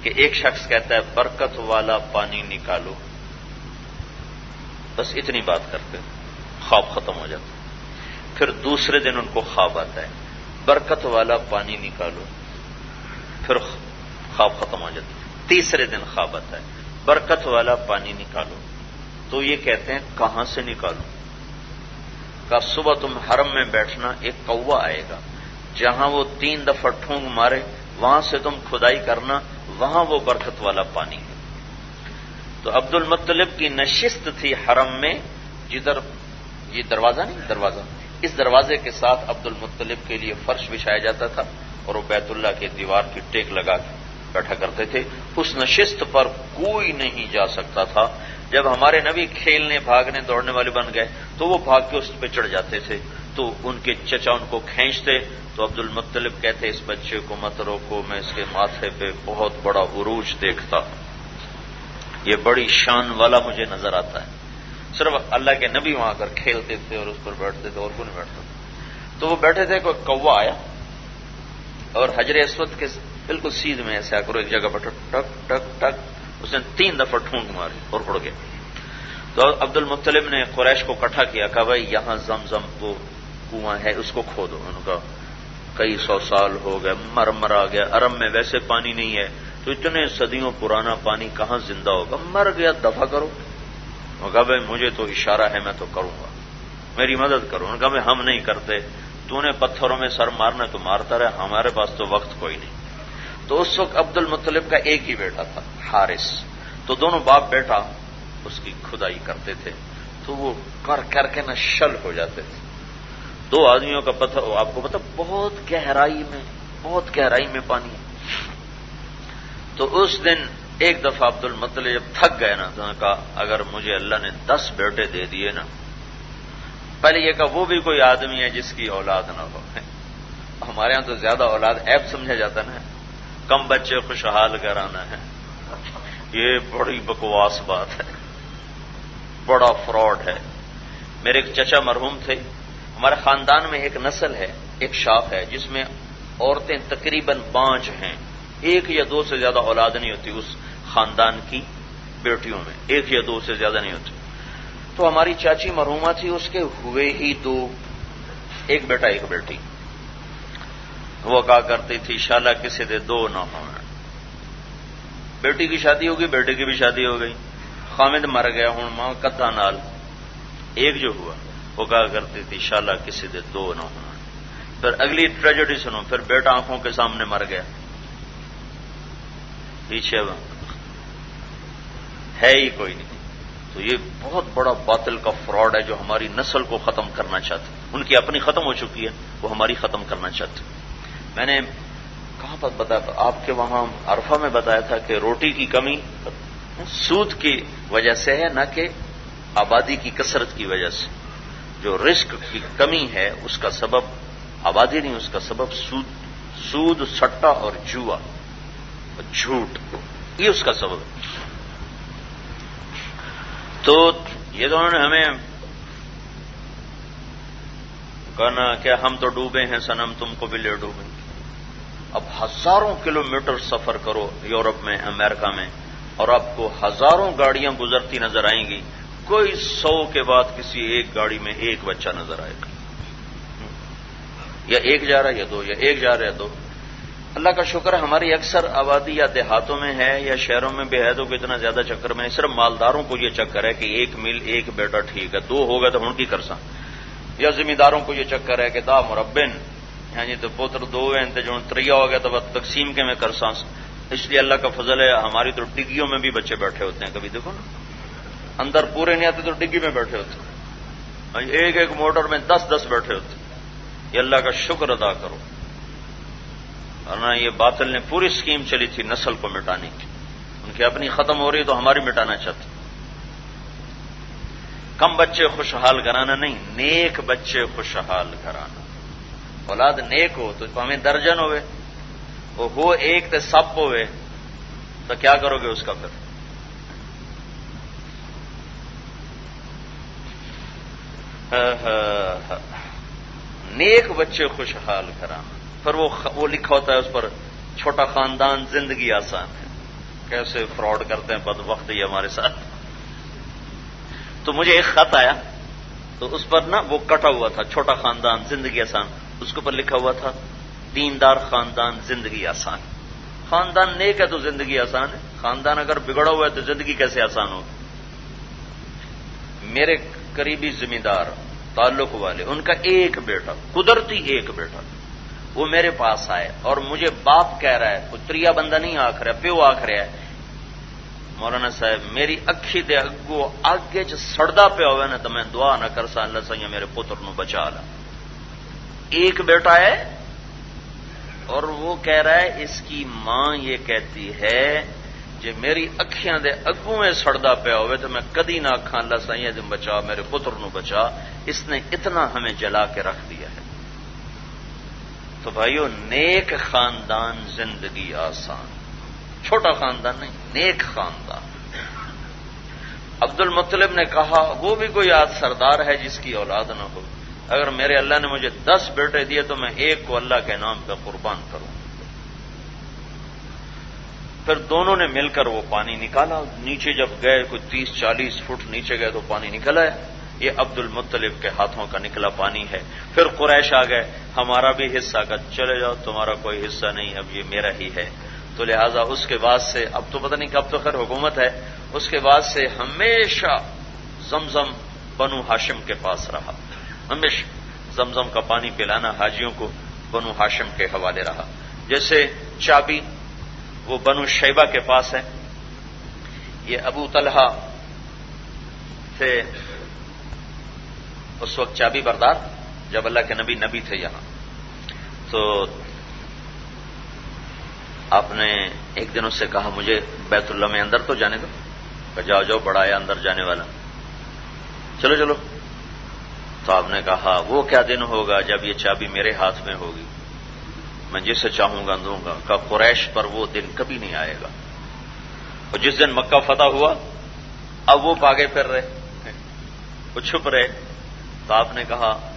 Speaker 1: کہ ایک شخص کہتا ہے، برکت والا پانی نکالو۔ بس اتنی بات کرتے خواب ختم ہو جاتا۔ پھر دوسرے دن ان کو خواب آتا ہے، برکت والا پانی نکالو۔ پھر خواب ختم ہو جاتا۔ تیسرے دن خواب آتا ہے۔ برکت والا پانی نکالو۔ تو یہ کہتے ہیں، کہاں سے نکالو؟ کا صبح تم حرم میں بیٹھنا ایک کوا آئے گا، جہاں وہ تین دفعہ ٹھونگ مارے، وہاں سے تم کھدائی کرنا، وہاں وہ برکت والا پانی ہے۔ تو عبد المطلب کی نشست تھی حرم میں، جدھر، یہ دروازہ نہیں، دروازہ۔ اس دروازے کے ساتھ عبد المطلب کے لیے فرش بچھایا جاتا تھا اور وہ بیت اللہ کے دیوار کی ٹیک لگا کے بیٹھا کرتے تھے، اس نشست پر کوئی نہیں جا سکتا تھا۔ جب ہمارے نبی کھیلنے، بھاگنے، دوڑنے والے بن گئے، تو وہ بھاگ کے اس پہ چڑھ جاتے تھے۔ تو ان کے چچا ان کو کھینچتے، تو عبد المطلب کہتے، اس بچے کو مت روکو، میں اس کے ماتھے پہ بہت بڑا عروج دیکھتا۔ یہ بڑی شان والا مجھے نظر آتا ہے۔ صرف اللہ کے نبی وہاں کر کھیلتے تھے اور اس پر بیٹھتے تھے، اور کون بیٹھتا تو وہ بیٹھے تھے، کوئی کوا آیا اور حجر اسود کے بالکل سیدھ میں ایسے آ ایک جگہ پر ٹک ٹک ٹک اس نے تین دفعہ ٹھونک ماری اور اڑ گیا تو عبد المطلب نے قریش کو کٹھا کیا، کہا، بھائی، یہاں زم زم وہ کنواں ہے، اس کو کھو دو۔ انہوں کا کئی سو سال ہو گئے، مر مر آ گیا ارم میں ویسے پانی نہیں ہے، تو اتنے صدیوں پرانا پانی کہاں زندہ ہوگا؟ مر گیا دفاع کرو۔ کہا، بھائی، مجھے تو اشارہ ہے، میں تو کروں گا۔ میری مدد کرو۔ کہا میں ہم نہیں کرتے، تو نے پتھروں میں سر مارنا تو مارتا رہے، ہمارے پاس تو وقت کوئی نہیں۔ تو اس وقت عبد المطلب کا ایک ہی بیٹا تھا، حارث۔ تو دونوں باپ بیٹا اس کی کھدائی کرتے تھے، تو وہ کر کر کے نہ شل ہو جاتے تھے۔ دو آدمیوں کا پتھر آپ کو پتا بہت گہرائی میں، بہت گہرائی میں پانی تو اس دن ایک دفعہ عبد المطلب جب تھک گئے نا، تو نے کہا، اگر مجھے اللہ نے دس بیٹے دے دیے نا، پہلے یہ کہا، وہ بھی کوئی آدمی ہے جس کی اولاد نہ ہو۔ ہمارے ہاں تو زیادہ اولاد ایپ سمجھا جاتا نا۔ کم بچے خوشحال کرانا ہے۔ یہ بڑی بکواس بات ہے۔ بڑا فراڈ ہے۔ میرے ایک چچا مرحوم تھے۔ ہمارے خاندان میں ایک نسل ہے، ایک شاخ ہے، جس میں عورتیں تقریباً پانچ ہیں۔ ایک یا دو سے زیادہ اولاد نہیں ہوتی اس خاندان کی بیٹیوں میں۔ ایک یا دو سے زیادہ نہیں ہوتی۔ تو ہماری چاچی مرحوما تھی، اس کے ہوئے ہی دو۔ ایک بیٹا، ایک بیٹی۔ وہ کہا کرتی تھی شالا کسی دے دو نہ ہو بیٹی کی شادی ہوگی بیٹے کی بھی شادی ہو گئی۔ خامد مر گیا، ہوں ماں کتھا نال۔ ایک جو ہوا، وہ کہا کرتی تھی شالا کسی دے دو نہ ہونا پھر اگلی ٹریجڈی سنو، پھر بیٹا آنکھوں کے سامنے مر گیا۔ پیچھے ہے ہی کوئی نہیں۔ تو یہ بہت بڑا باطل کا فراڈ ہے جو ہماری نسل کو ختم کرنا چاہتے ان کی اپنی ختم ہو چکی ہے، وہ ہماری ختم کرنا چاہتے میں نے کہاں پر بتایا تھا؟ آپ کے وہاں عرفہ میں بتایا تھا کہ روٹی کی کمی سود کی وجہ سے ہے، نہ کہ آبادی کی کثرت کی وجہ سے۔ جو رسک کی کمی ہے، اس کا سبب آبادی نہیں، اس کا سبب سود سود، سٹا اور جوا، جھوٹ۔ یہ اس کا سبب ہے۔ تو یہ تو انہوں نے ہمیں کہنا کہ ہم تو ڈوبے ہیں، سنم تم کو بھی لے ڈوبے اب ہزاروں کلومیٹر سفر کرو یورپ میں، امریکہ میں، اور آپ کو ہزاروں گاڑیاں گزرتی نظر آئیں گی۔ کوئی سو کے بعد کسی ایک گاڑی میں ایک بچہ نظر آئے گا۔ یا ایک جا رہا ہے یا دو، یا ایک جا رہا ہے دو۔ اللہ کا شکر ہے، ہماری اکثر آبادی یا دیہاتوں میں ہے یا شہروں میں بے حیدوں کو اتنا زیادہ چکر میں صرف مالداروں کو یہ چکر ہے کہ ایک مل ایک بیٹا ٹھیک ہے۔ دو ہوگا تو ہن کی کرساں؟ یا ذمہ داروں کو یہ چکر ہے کہ دا مربن ہاں جی تو پوتر دو ہیں تو جو تریا ہو گیا تو تقسیم کے میں کرساں۔ اس لیے اللہ کا فضل ہے ہماری تو ڈگیوں میں بھی بچے بیٹھے ہوتے ہیں کبھی دیکھو نا۔ اندر پورے نہیں آتے تو ڈگی میں بیٹھے ہوتے ہاں جی، ایک ایک موٹر میں دس دس بیٹھے ہوتے یہ اللہ کا شکر ادا کرو۔ ورنہ یہ باطل نے پوری اسکیم چلی تھی نسل کو مٹانے کی۔ ان کی اپنی ختم ہو رہی تو ہماری مٹانا چاہتے کم بچے خوشحال کرانا نہیں نیک بچے خوشحال کرانا اولاد نیک ہو تو ہمیں درجن ہوئے وہ ہو ایک تو سب ہوئے تو کیا کرو گے اس کا پھر؟ ہاں، ہاں، ہاں۔ نیک بچے خوشحال کرانا پھر وہ وہ لکھا ہوتا ہے اس پر، چھوٹا خاندان زندگی آسان ہے۔ کیسے فراڈ کرتے ہیں بد وقت یہ ہمارے ساتھ۔ تو مجھے ایک خط آیا۔ تو اس پر نا وہ کٹا ہوا تھا، چھوٹا خاندان، زندگی آسان۔ اس کے اوپر لکھا ہوا تھا، دیندار خاندان، زندگی آسان۔ خاندان نیک ہے تو زندگی آسان ہے، خاندان اگر بگڑا ہوا ہے تو زندگی کیسے آسان ہوگی؟ میرے قریبی ذمہ دار تعلق والے، ان کا ایک بیٹا، قدرتی ایک بیٹا، وہ میرے پاس آئے اور مجھے باپ کہہ رہا ہے، پتریا بندہ نہیں آخ رہا، پیو آخ رہا ہے مولانا صاحب، میری اکھی دے اگو آگے چ سڑدا پیا ہوا نا تو میں دعا نہ کر سا، اللہ سا میرے پتر نو بچا لا۔ ایک بیٹا ہے اور وہ کہہ رہا ہے، اس کی ماں یہ کہتی ہے جی میری اکھیاں دے اگوں میں سڑدا پیا ہوئے تو میں کدی نہ آخا اللہ سائیں بچا، میرے پتر نو بچا۔ اس نے اتنا ہمیں جلا کے رکھ دیا ہے۔ تو بھائیو، نیک خاندان زندگی آسان چھوٹا خاندان نہیں، نیک خاندان۔ عبد المطلب نے کہا، وہ بھی کوئی آج سردار ہے جس کی اولاد نہ ہو۔ اگر میرے اللہ نے مجھے دس بیٹے دیے تو میں ایک کو اللہ کے نام پہ قربان کروں۔ پھر دونوں نے مل کر وہ پانی نکالا۔ نیچے جب گئے، کوئی تیس چالیس فٹ نیچے گئے تو پانی نکلا ہے یہ عبد المطلب کے ہاتھوں کا نکلا پانی ہے۔ پھر قریش آ گئے، ہمارا بھی حصہ کا چلے جاؤ، تمہارا کوئی حصہ نہیں، اب یہ میرا ہی ہے۔ تو لہذا اس کے بعد سے، اب تو پتہ نہیں کب تو خیر حکومت ہے، اس کے بعد سے ہمیشہ زمزم بنو ہاشم کے پاس رہا۔ ہمیشہ زمزم کا پانی پلانا حاجیوں کو بنو ہاشم کے حوالے رہا۔ جیسے چابی، وہ بنو شیبہ کے پاس ہے یہ ابو طلحہ تھے۔ اس وقت چابی بردار، جب اللہ کے نبی نبی تھے یہاں۔ تو آپ نے ایک دن اس سے کہا، مجھے بیت اللہ میں اندر تو جانے دو۔ کہ جاؤ جاؤ بڑا ہے اندر جانے والا۔ چلو چلو۔ تو آپ نے کہا، وہ کیا دن ہوگا جب یہ چابی میرے ہاتھ میں ہوگی؟ میں جسے چاہوں گا دوں گا۔ کہ قریش پر وہ دن کبھی نہیں آئے گا۔ اور جس دن مکہ فتح ہوا، اب وہ بھاگے پھر رہے۔ وہ چھپ رہے۔ تو آپ نے کہا،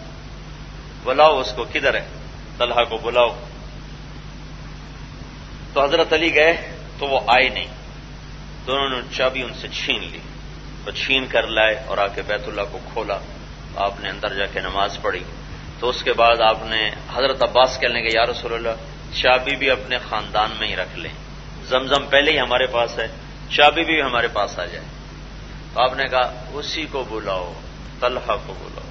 Speaker 1: بلاؤ اس کو، کدھر ہے؟ طلحہ کو بلاؤ۔ تو حضرت علی گئے تو وہ آئے نہیں۔ دونوں نے چابی ان سے چھین لی۔ وہ چھین کر لائے اور آ کے بیت اللہ کو کھولا۔ آپ نے اندر جا کے نماز پڑھی۔ تو اس کے بعد آپ نے حضرت عباس کہنے کے یا رسول اللہ، چابی بھی اپنے خاندان میں ہی رکھ لیں۔ زمزم پہلے ہی ہمارے پاس ہے، چابی بھی ہمارے پاس آ جائے۔ تو آپ نے کہا، اسی کو بلاؤ، طلحہ کو بلاؤ۔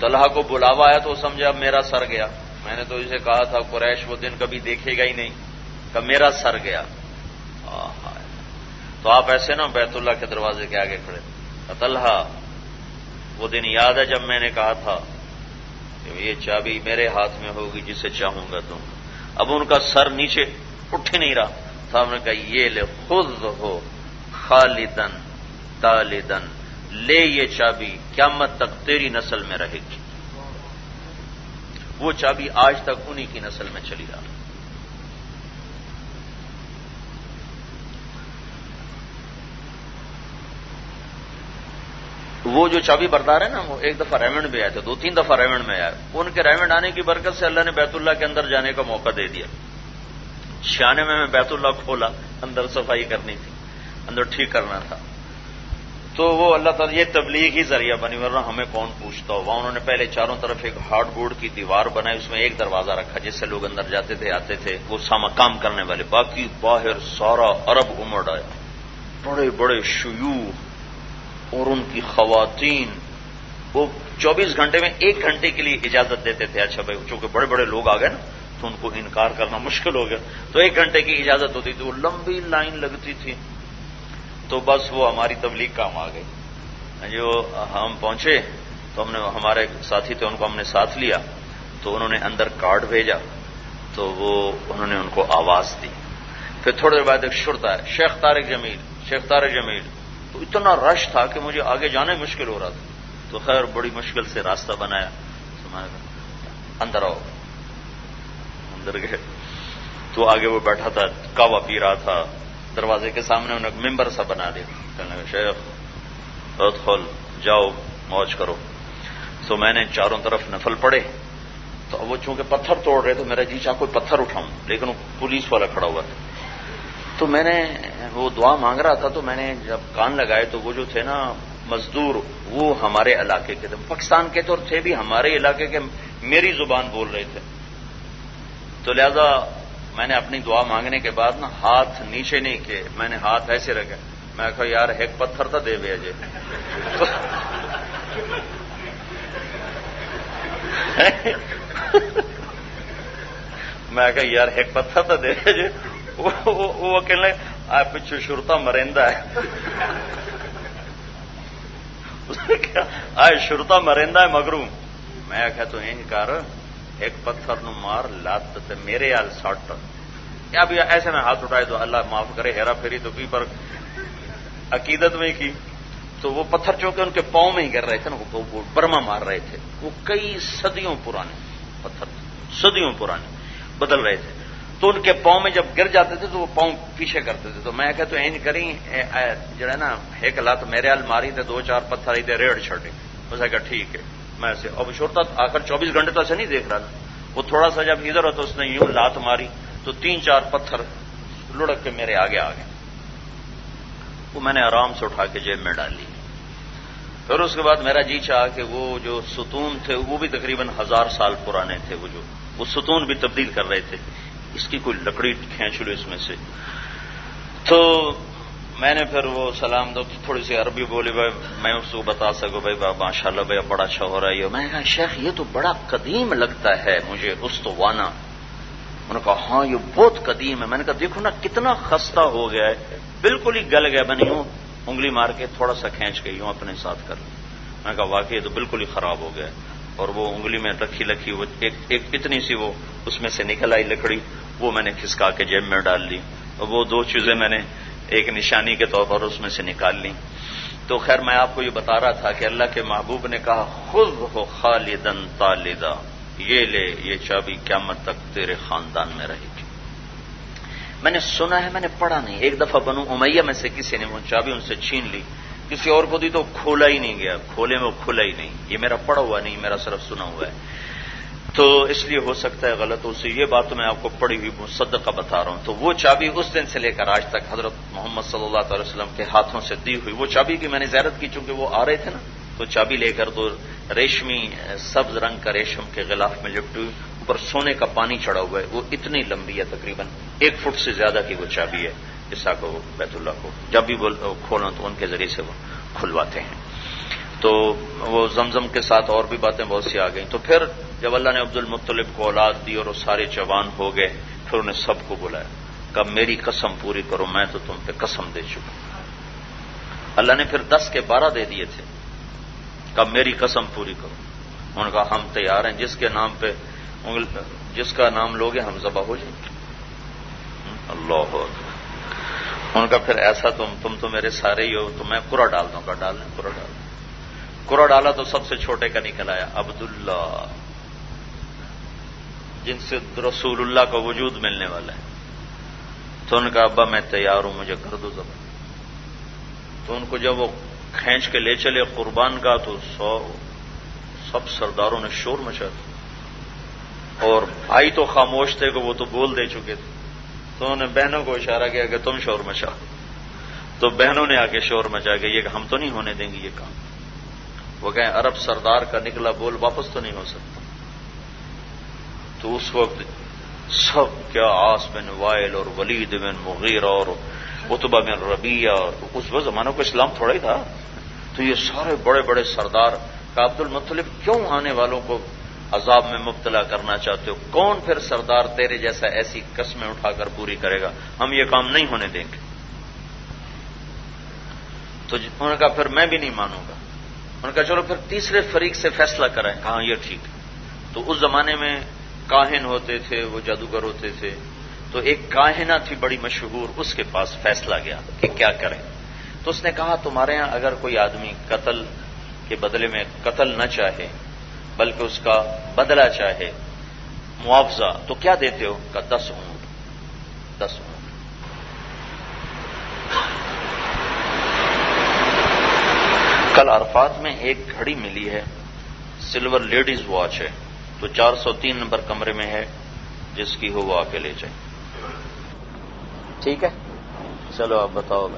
Speaker 1: طلحہ کو بلاوا ہے تو سمجھا اب میرا سر گیا۔ میں نے تو اسے کہا تھا، قریش وہ دن کبھی دیکھے گا ہی نہیں، کہ میرا سر گیا۔ تو آپ ایسے نا بیت اللہ کے دروازے کے آگے کھڑے۔ طلحہ وہ دن یاد ہے جب میں نے کہا تھا کہ یہ چابی میرے ہاتھ میں ہوگی جسے چاہوں گا تم۔ اب ان کا سر نیچے اٹھ ہی نہیں رہا۔ تھا ہم نے کہا، یہ لے خود ہو خالدن تالدن لے یہ چابی۔ قیامت تک تیری نسل میں رہے گی۔ وہ چابی آج تک انہی کی نسل میں چلی رہا۔ وہ جو چابی بردار ہے نا، وہ ایک دفعہ ریمنڈ میں آئے تھے، دو تین دفعہ ریمنڈ میں آئے۔ ان کے ریمنڈ آنے کی برکت سے اللہ نے بیت اللہ کے اندر جانے کا موقع دے دیا۔ چھیانے میں میں بیت اللہ کھولا، اندر صفائی کرنی تھی، اندر ٹھیک کرنا تھا۔ تو وہ اللہ تعالیٰ یہ تبلیغ ہی ذریعہ بنی، ورنہ ہمیں کون پوچھتا ہو وہاں انہوں نے پہلے چاروں طرف ایک ہارڈ بورڈ کی دیوار بنائی، اس میں ایک دروازہ رکھا جس سے لوگ اندر جاتے تھے، آتے تھے، وہ ساما کام کرنے والے۔ باقی باہر سارا عرب امڑ آیا۔ بڑے بڑے شیو اور ان کی خواتین۔ وہ چوبیس گھنٹے میں ایک گھنٹے کے لیے اجازت دیتے تھے۔ اچھا بھائی، چونکہ بڑے بڑے لوگ آ گئے نا، تو ان کو انکار کرنا مشکل ہو گیا۔ تو ایک گھنٹے کی اجازت ہوتی تھی، وہ لمبی لائن لگتی تھی۔ تو بس وہ ہماری تبلیغ کام آ گئی۔ ہاں جی، جو ہم پہنچے تو ہم نے ہمارے ساتھی تھے، ان کو ہم نے ساتھ لیا۔ تو انہوں نے اندر کارڈ بھیجا۔ تو وہ، انہوں نے ان کو آواز دی۔ پھر تھوڑی دیر بعد ایک شرتا ہے شیخ طارق جمیل، شیخ طارق جمیل۔ تو اتنا رش تھا کہ مجھے آگے جانا مشکل ہو رہا تھا۔ تو خیر، بڑی مشکل سے راستہ بنایا۔ اندر آؤ۔ اندر گئے۔ تو آگے وہ بیٹھا تھا کعوہ پی رہا تھا۔ دروازے کے سامنے انہیں ممبر سا بنا دیا۔ کہنے لگا، شیخ بہت جاؤ، موج کرو۔ تو میں نے چاروں طرف نفل پڑے۔ تو وہ چونکہ پتھر توڑ رہے تو میرا جی چاہ کوئی پتھر اٹھاؤں، لیکن وہ پولیس والا کھڑا ہوا تھا۔ تو میں نے وہ دعا مانگ رہا تھا، تو میں نے جب کان لگائے تو وہ جو تھے نا، مزدور، وہ ہمارے علاقے کے تھے۔ پاکستان کے تو تھے بھی، ہمارے علاقے کے میری زبان بول رہے تھے۔ تو لہذا میں نے اپنی دعا مانگنے کے بعد نا ہاتھ نیچے نہیں کیے، میں نے ہاتھ ایسے رکھے۔ میں کہا، یار، ایک پتھر تھا دے بھیجے میں کہا، یار، ایک پتھر تو دے بھیجے وہ کہنے آپ پچھو شرتا مرندہ ہے۔ آئے شرتا مرندہ ہے مگرو میں آخیا تو یہ کر۔ ایک پتھر نو مار، لات تے میرے آل سٹ۔ یا بھی ایسے میں ہاتھ اٹھائے تو اللہ معاف کرے، ہیرا پھیری تو کی پر عقیدت میں کی۔ تو وہ پتھر چونکہ ان کے پاؤں میں ہی گر رہے تھے نا، وہ برما مار رہے تھے۔ وہ کئی صدیوں پرانے پتھر، صدیوں پرانے بدل رہے تھے۔ تو ان کے پاؤں میں جب گر جاتے تھے تو وہ پاؤں پیچھے کرتے تھے۔ تو میں کہ تو این کریں جو ہے نا، ایک لات میرے الماری تھے دو چار پتھر ادھر ریڑ چھٹے اسے کہا، ٹھیک ہے۔ میں سے اب شورتا آ کر چوبیس گھنٹے تو ایسے نہیں دیکھ رہا تھا۔ وہ تھوڑا سا جب ادھر ہوتا اس نے یوں لات ماری، تو تین چار پتھر لڑک کے میرے آگے آ گئے۔ وہ میں نے آرام سے اٹھا کے جیب میں ڈال لی پھر اس کے بعد میرا جی چاہ کہ وہ جو ستون تھے، وہ بھی تقریباً ہزار سال پرانے تھے، وہ جو وہ ستون بھی تبدیل کر رہے تھے۔ اس کی کوئی لکڑی کھینچ لو اس میں سے۔ تو میں نے پھر وہ سلام دو، تھوڑی سی عربی بولی، بھائی میں اس کو بتا سکوں، بھائی ماشاء اللہ بھائی بڑا اچھا ہو رہا ہے میں نے کہا، شیخ، یہ تو بڑا قدیم لگتا ہے، مجھے اس تو وانا۔ نے کہا ہاں یہ بہت قدیم ہے۔ میں نے کہا، دیکھو نا، کتنا خستہ ہو گیا ہے۔ بالکل ہی گل گیا، میں نے یوں انگلی مار کے تھوڑا سا کھینچ کے یوں اپنے ساتھ کر میں نے کہا، واقعی تو بالکل ہی خراب ہو گیا اور وہ انگلی میں رکھی، لکھی وہ ایک ایک اتنی سی وہ اس میں سے نکل آئی لکڑی، وہ میں نے کھسکا کے جیب میں ڈال لی۔ اور وہ دو چیزیں میں نے ایک نشانی کے طور پر اس میں سے نکال لی تو خیر میں آپ کو یہ بتا رہا تھا کہ اللہ کے محبوب نے کہا خود ہو خالدن تالدہ یہ لے، یہ چابی قیامت تک تیرے خاندان میں رہے گی۔ میں نے سنا ہے، میں نے پڑھا نہیں۔ ایک دفعہ بنو امیہ میں سے کسی نے وہ چابی ان سے چھین لی۔ کسی اور کو دی تو کھولا ہی نہیں گیا۔ کھولے میں کھلا ہی نہیں۔ یہ میرا پڑا ہوا نہیں، میرا صرف سنا ہوا ہے۔ تو اس لیے ہو سکتا ہے غلط ہو سے یہ بات تو میں آپ کو پڑھی ہوئی مصدقہ بتا رہا ہوں۔ تو وہ چابی اس دن سے لے کر آج تک حضرت محمد صلی اللہ تعالی وسلم کے ہاتھوں سے دی ہوئی۔ وہ چابی کی میں نے زیارت کی چونکہ وہ آ رہے تھے نا۔ تو چابی لے کر تو ریشمی، سبز رنگ کا ریشم کے غلاف میں لپٹ ہوئی، اوپر سونے کا پانی چڑھا ہوا ہے۔ وہ اتنی لمبی ہے، تقریباً ایک فٹ سے زیادہ کی وہ چابی ہے جسا کو، بیت اللہ کو۔ جب بھی کھولوں تو ان کے ذریعے سے وہ کھلواتے ہیں۔ تو وہ زمزم کے ساتھ اور بھی باتیں بہت سی آ گئیں۔ تو پھر جب اللہ نے عبد المطلب کو اولاد دی اور وہ سارے جوان ہو گئے، پھر انہیں سب کو بلایا۔ کب میری قسم پوری کرو، میں تو تم پہ قسم دے چکا اللہ نے پھر دس کے بارہ دے دیے تھے۔ کب میری قسم پوری کرو۔ انہوں نے کہا، ہم تیار ہیں، جس کے نام پہ جس کا نام لوگے، ہم ذبح ہو جائیں۔ گے اللہ ان کا پھر ایسا تم تم تو میرے سارے ہی ہو، تو میں پورا ڈال دوں۔ گا ڈال دیں پورا ڈال دیں۔ پورا ڈالا تو سب سے چھوٹے کا نکل آیا، عبداللہ، جن سے رسول اللہ کا وجود ملنے والا ہے۔ تو ان کا ابا، میں تیار ہوں، مجھے کر دو زبر تو ان کو جب وہ کھینچ کے لے چلے قربان کا، تو سو، سب سرداروں نے شور مچا دیا۔ اور بھائی تو خاموش تھے کہ وہ تو بول دے چکے تھے۔ تو انہوں نے بہنوں کو اشارہ کیا کہ تم شور مچا تو بہنوں نے آ کے شور مچا کہ یہ کہ ہم تو نہیں ہونے دیں گے، یہ کام۔ وہ کہیں عرب سردار کا نکلا بول واپس تو نہیں ہو سکتا۔ تو اس وقت سب کیا آس بن وائل اور ولید بن مغیر اور اتبا بن ربیہ اس وقت زمانوں کو اسلام تھوڑا ہی تھا۔ تو یہ سارے بڑے بڑے سردار کا عبد المطلب کیوں آنے والوں کو عذاب میں مبتلا کرنا چاہتے ہو؟ کون پھر سردار تیرے جیسا ایسی قسمیں اٹھا کر پوری کرے گا؟ ہم یہ کام نہیں ہونے دیں گے۔ تو انہوں نے کہا پھر میں بھی نہیں مانوں گا۔ انہوں نے کہا، چلو پھر تیسرے فریق سے فیصلہ کریں۔ کہاں یہ ٹھیک؟ تو اس زمانے میں کاہن ہوتے تھے، وہ جادوگر ہوتے تھے۔ تو ایک کاہنہ تھی بڑی مشہور، اس کے پاس فیصلہ گیا کہ کیا کریں۔ تو اس نے کہا، تمہارے یہاں اگر کوئی آدمی قتل کے بدلے میں قتل نہ چاہے، بلکہ اس کا بدلہ چاہے، معاوضہ، تو کیا دیتے ہو؟ کا دس اونٹ دس اونٹ کل عرفات میں ایک گھڑی ملی ہے سلور لیڈیز واچ ہے تو چار سو تین نمبر کمرے میں ہے جس کی ہو وہ آ کے لے جائیں۔ ٹھیک ہے۔ چلو آپ بتاؤ۔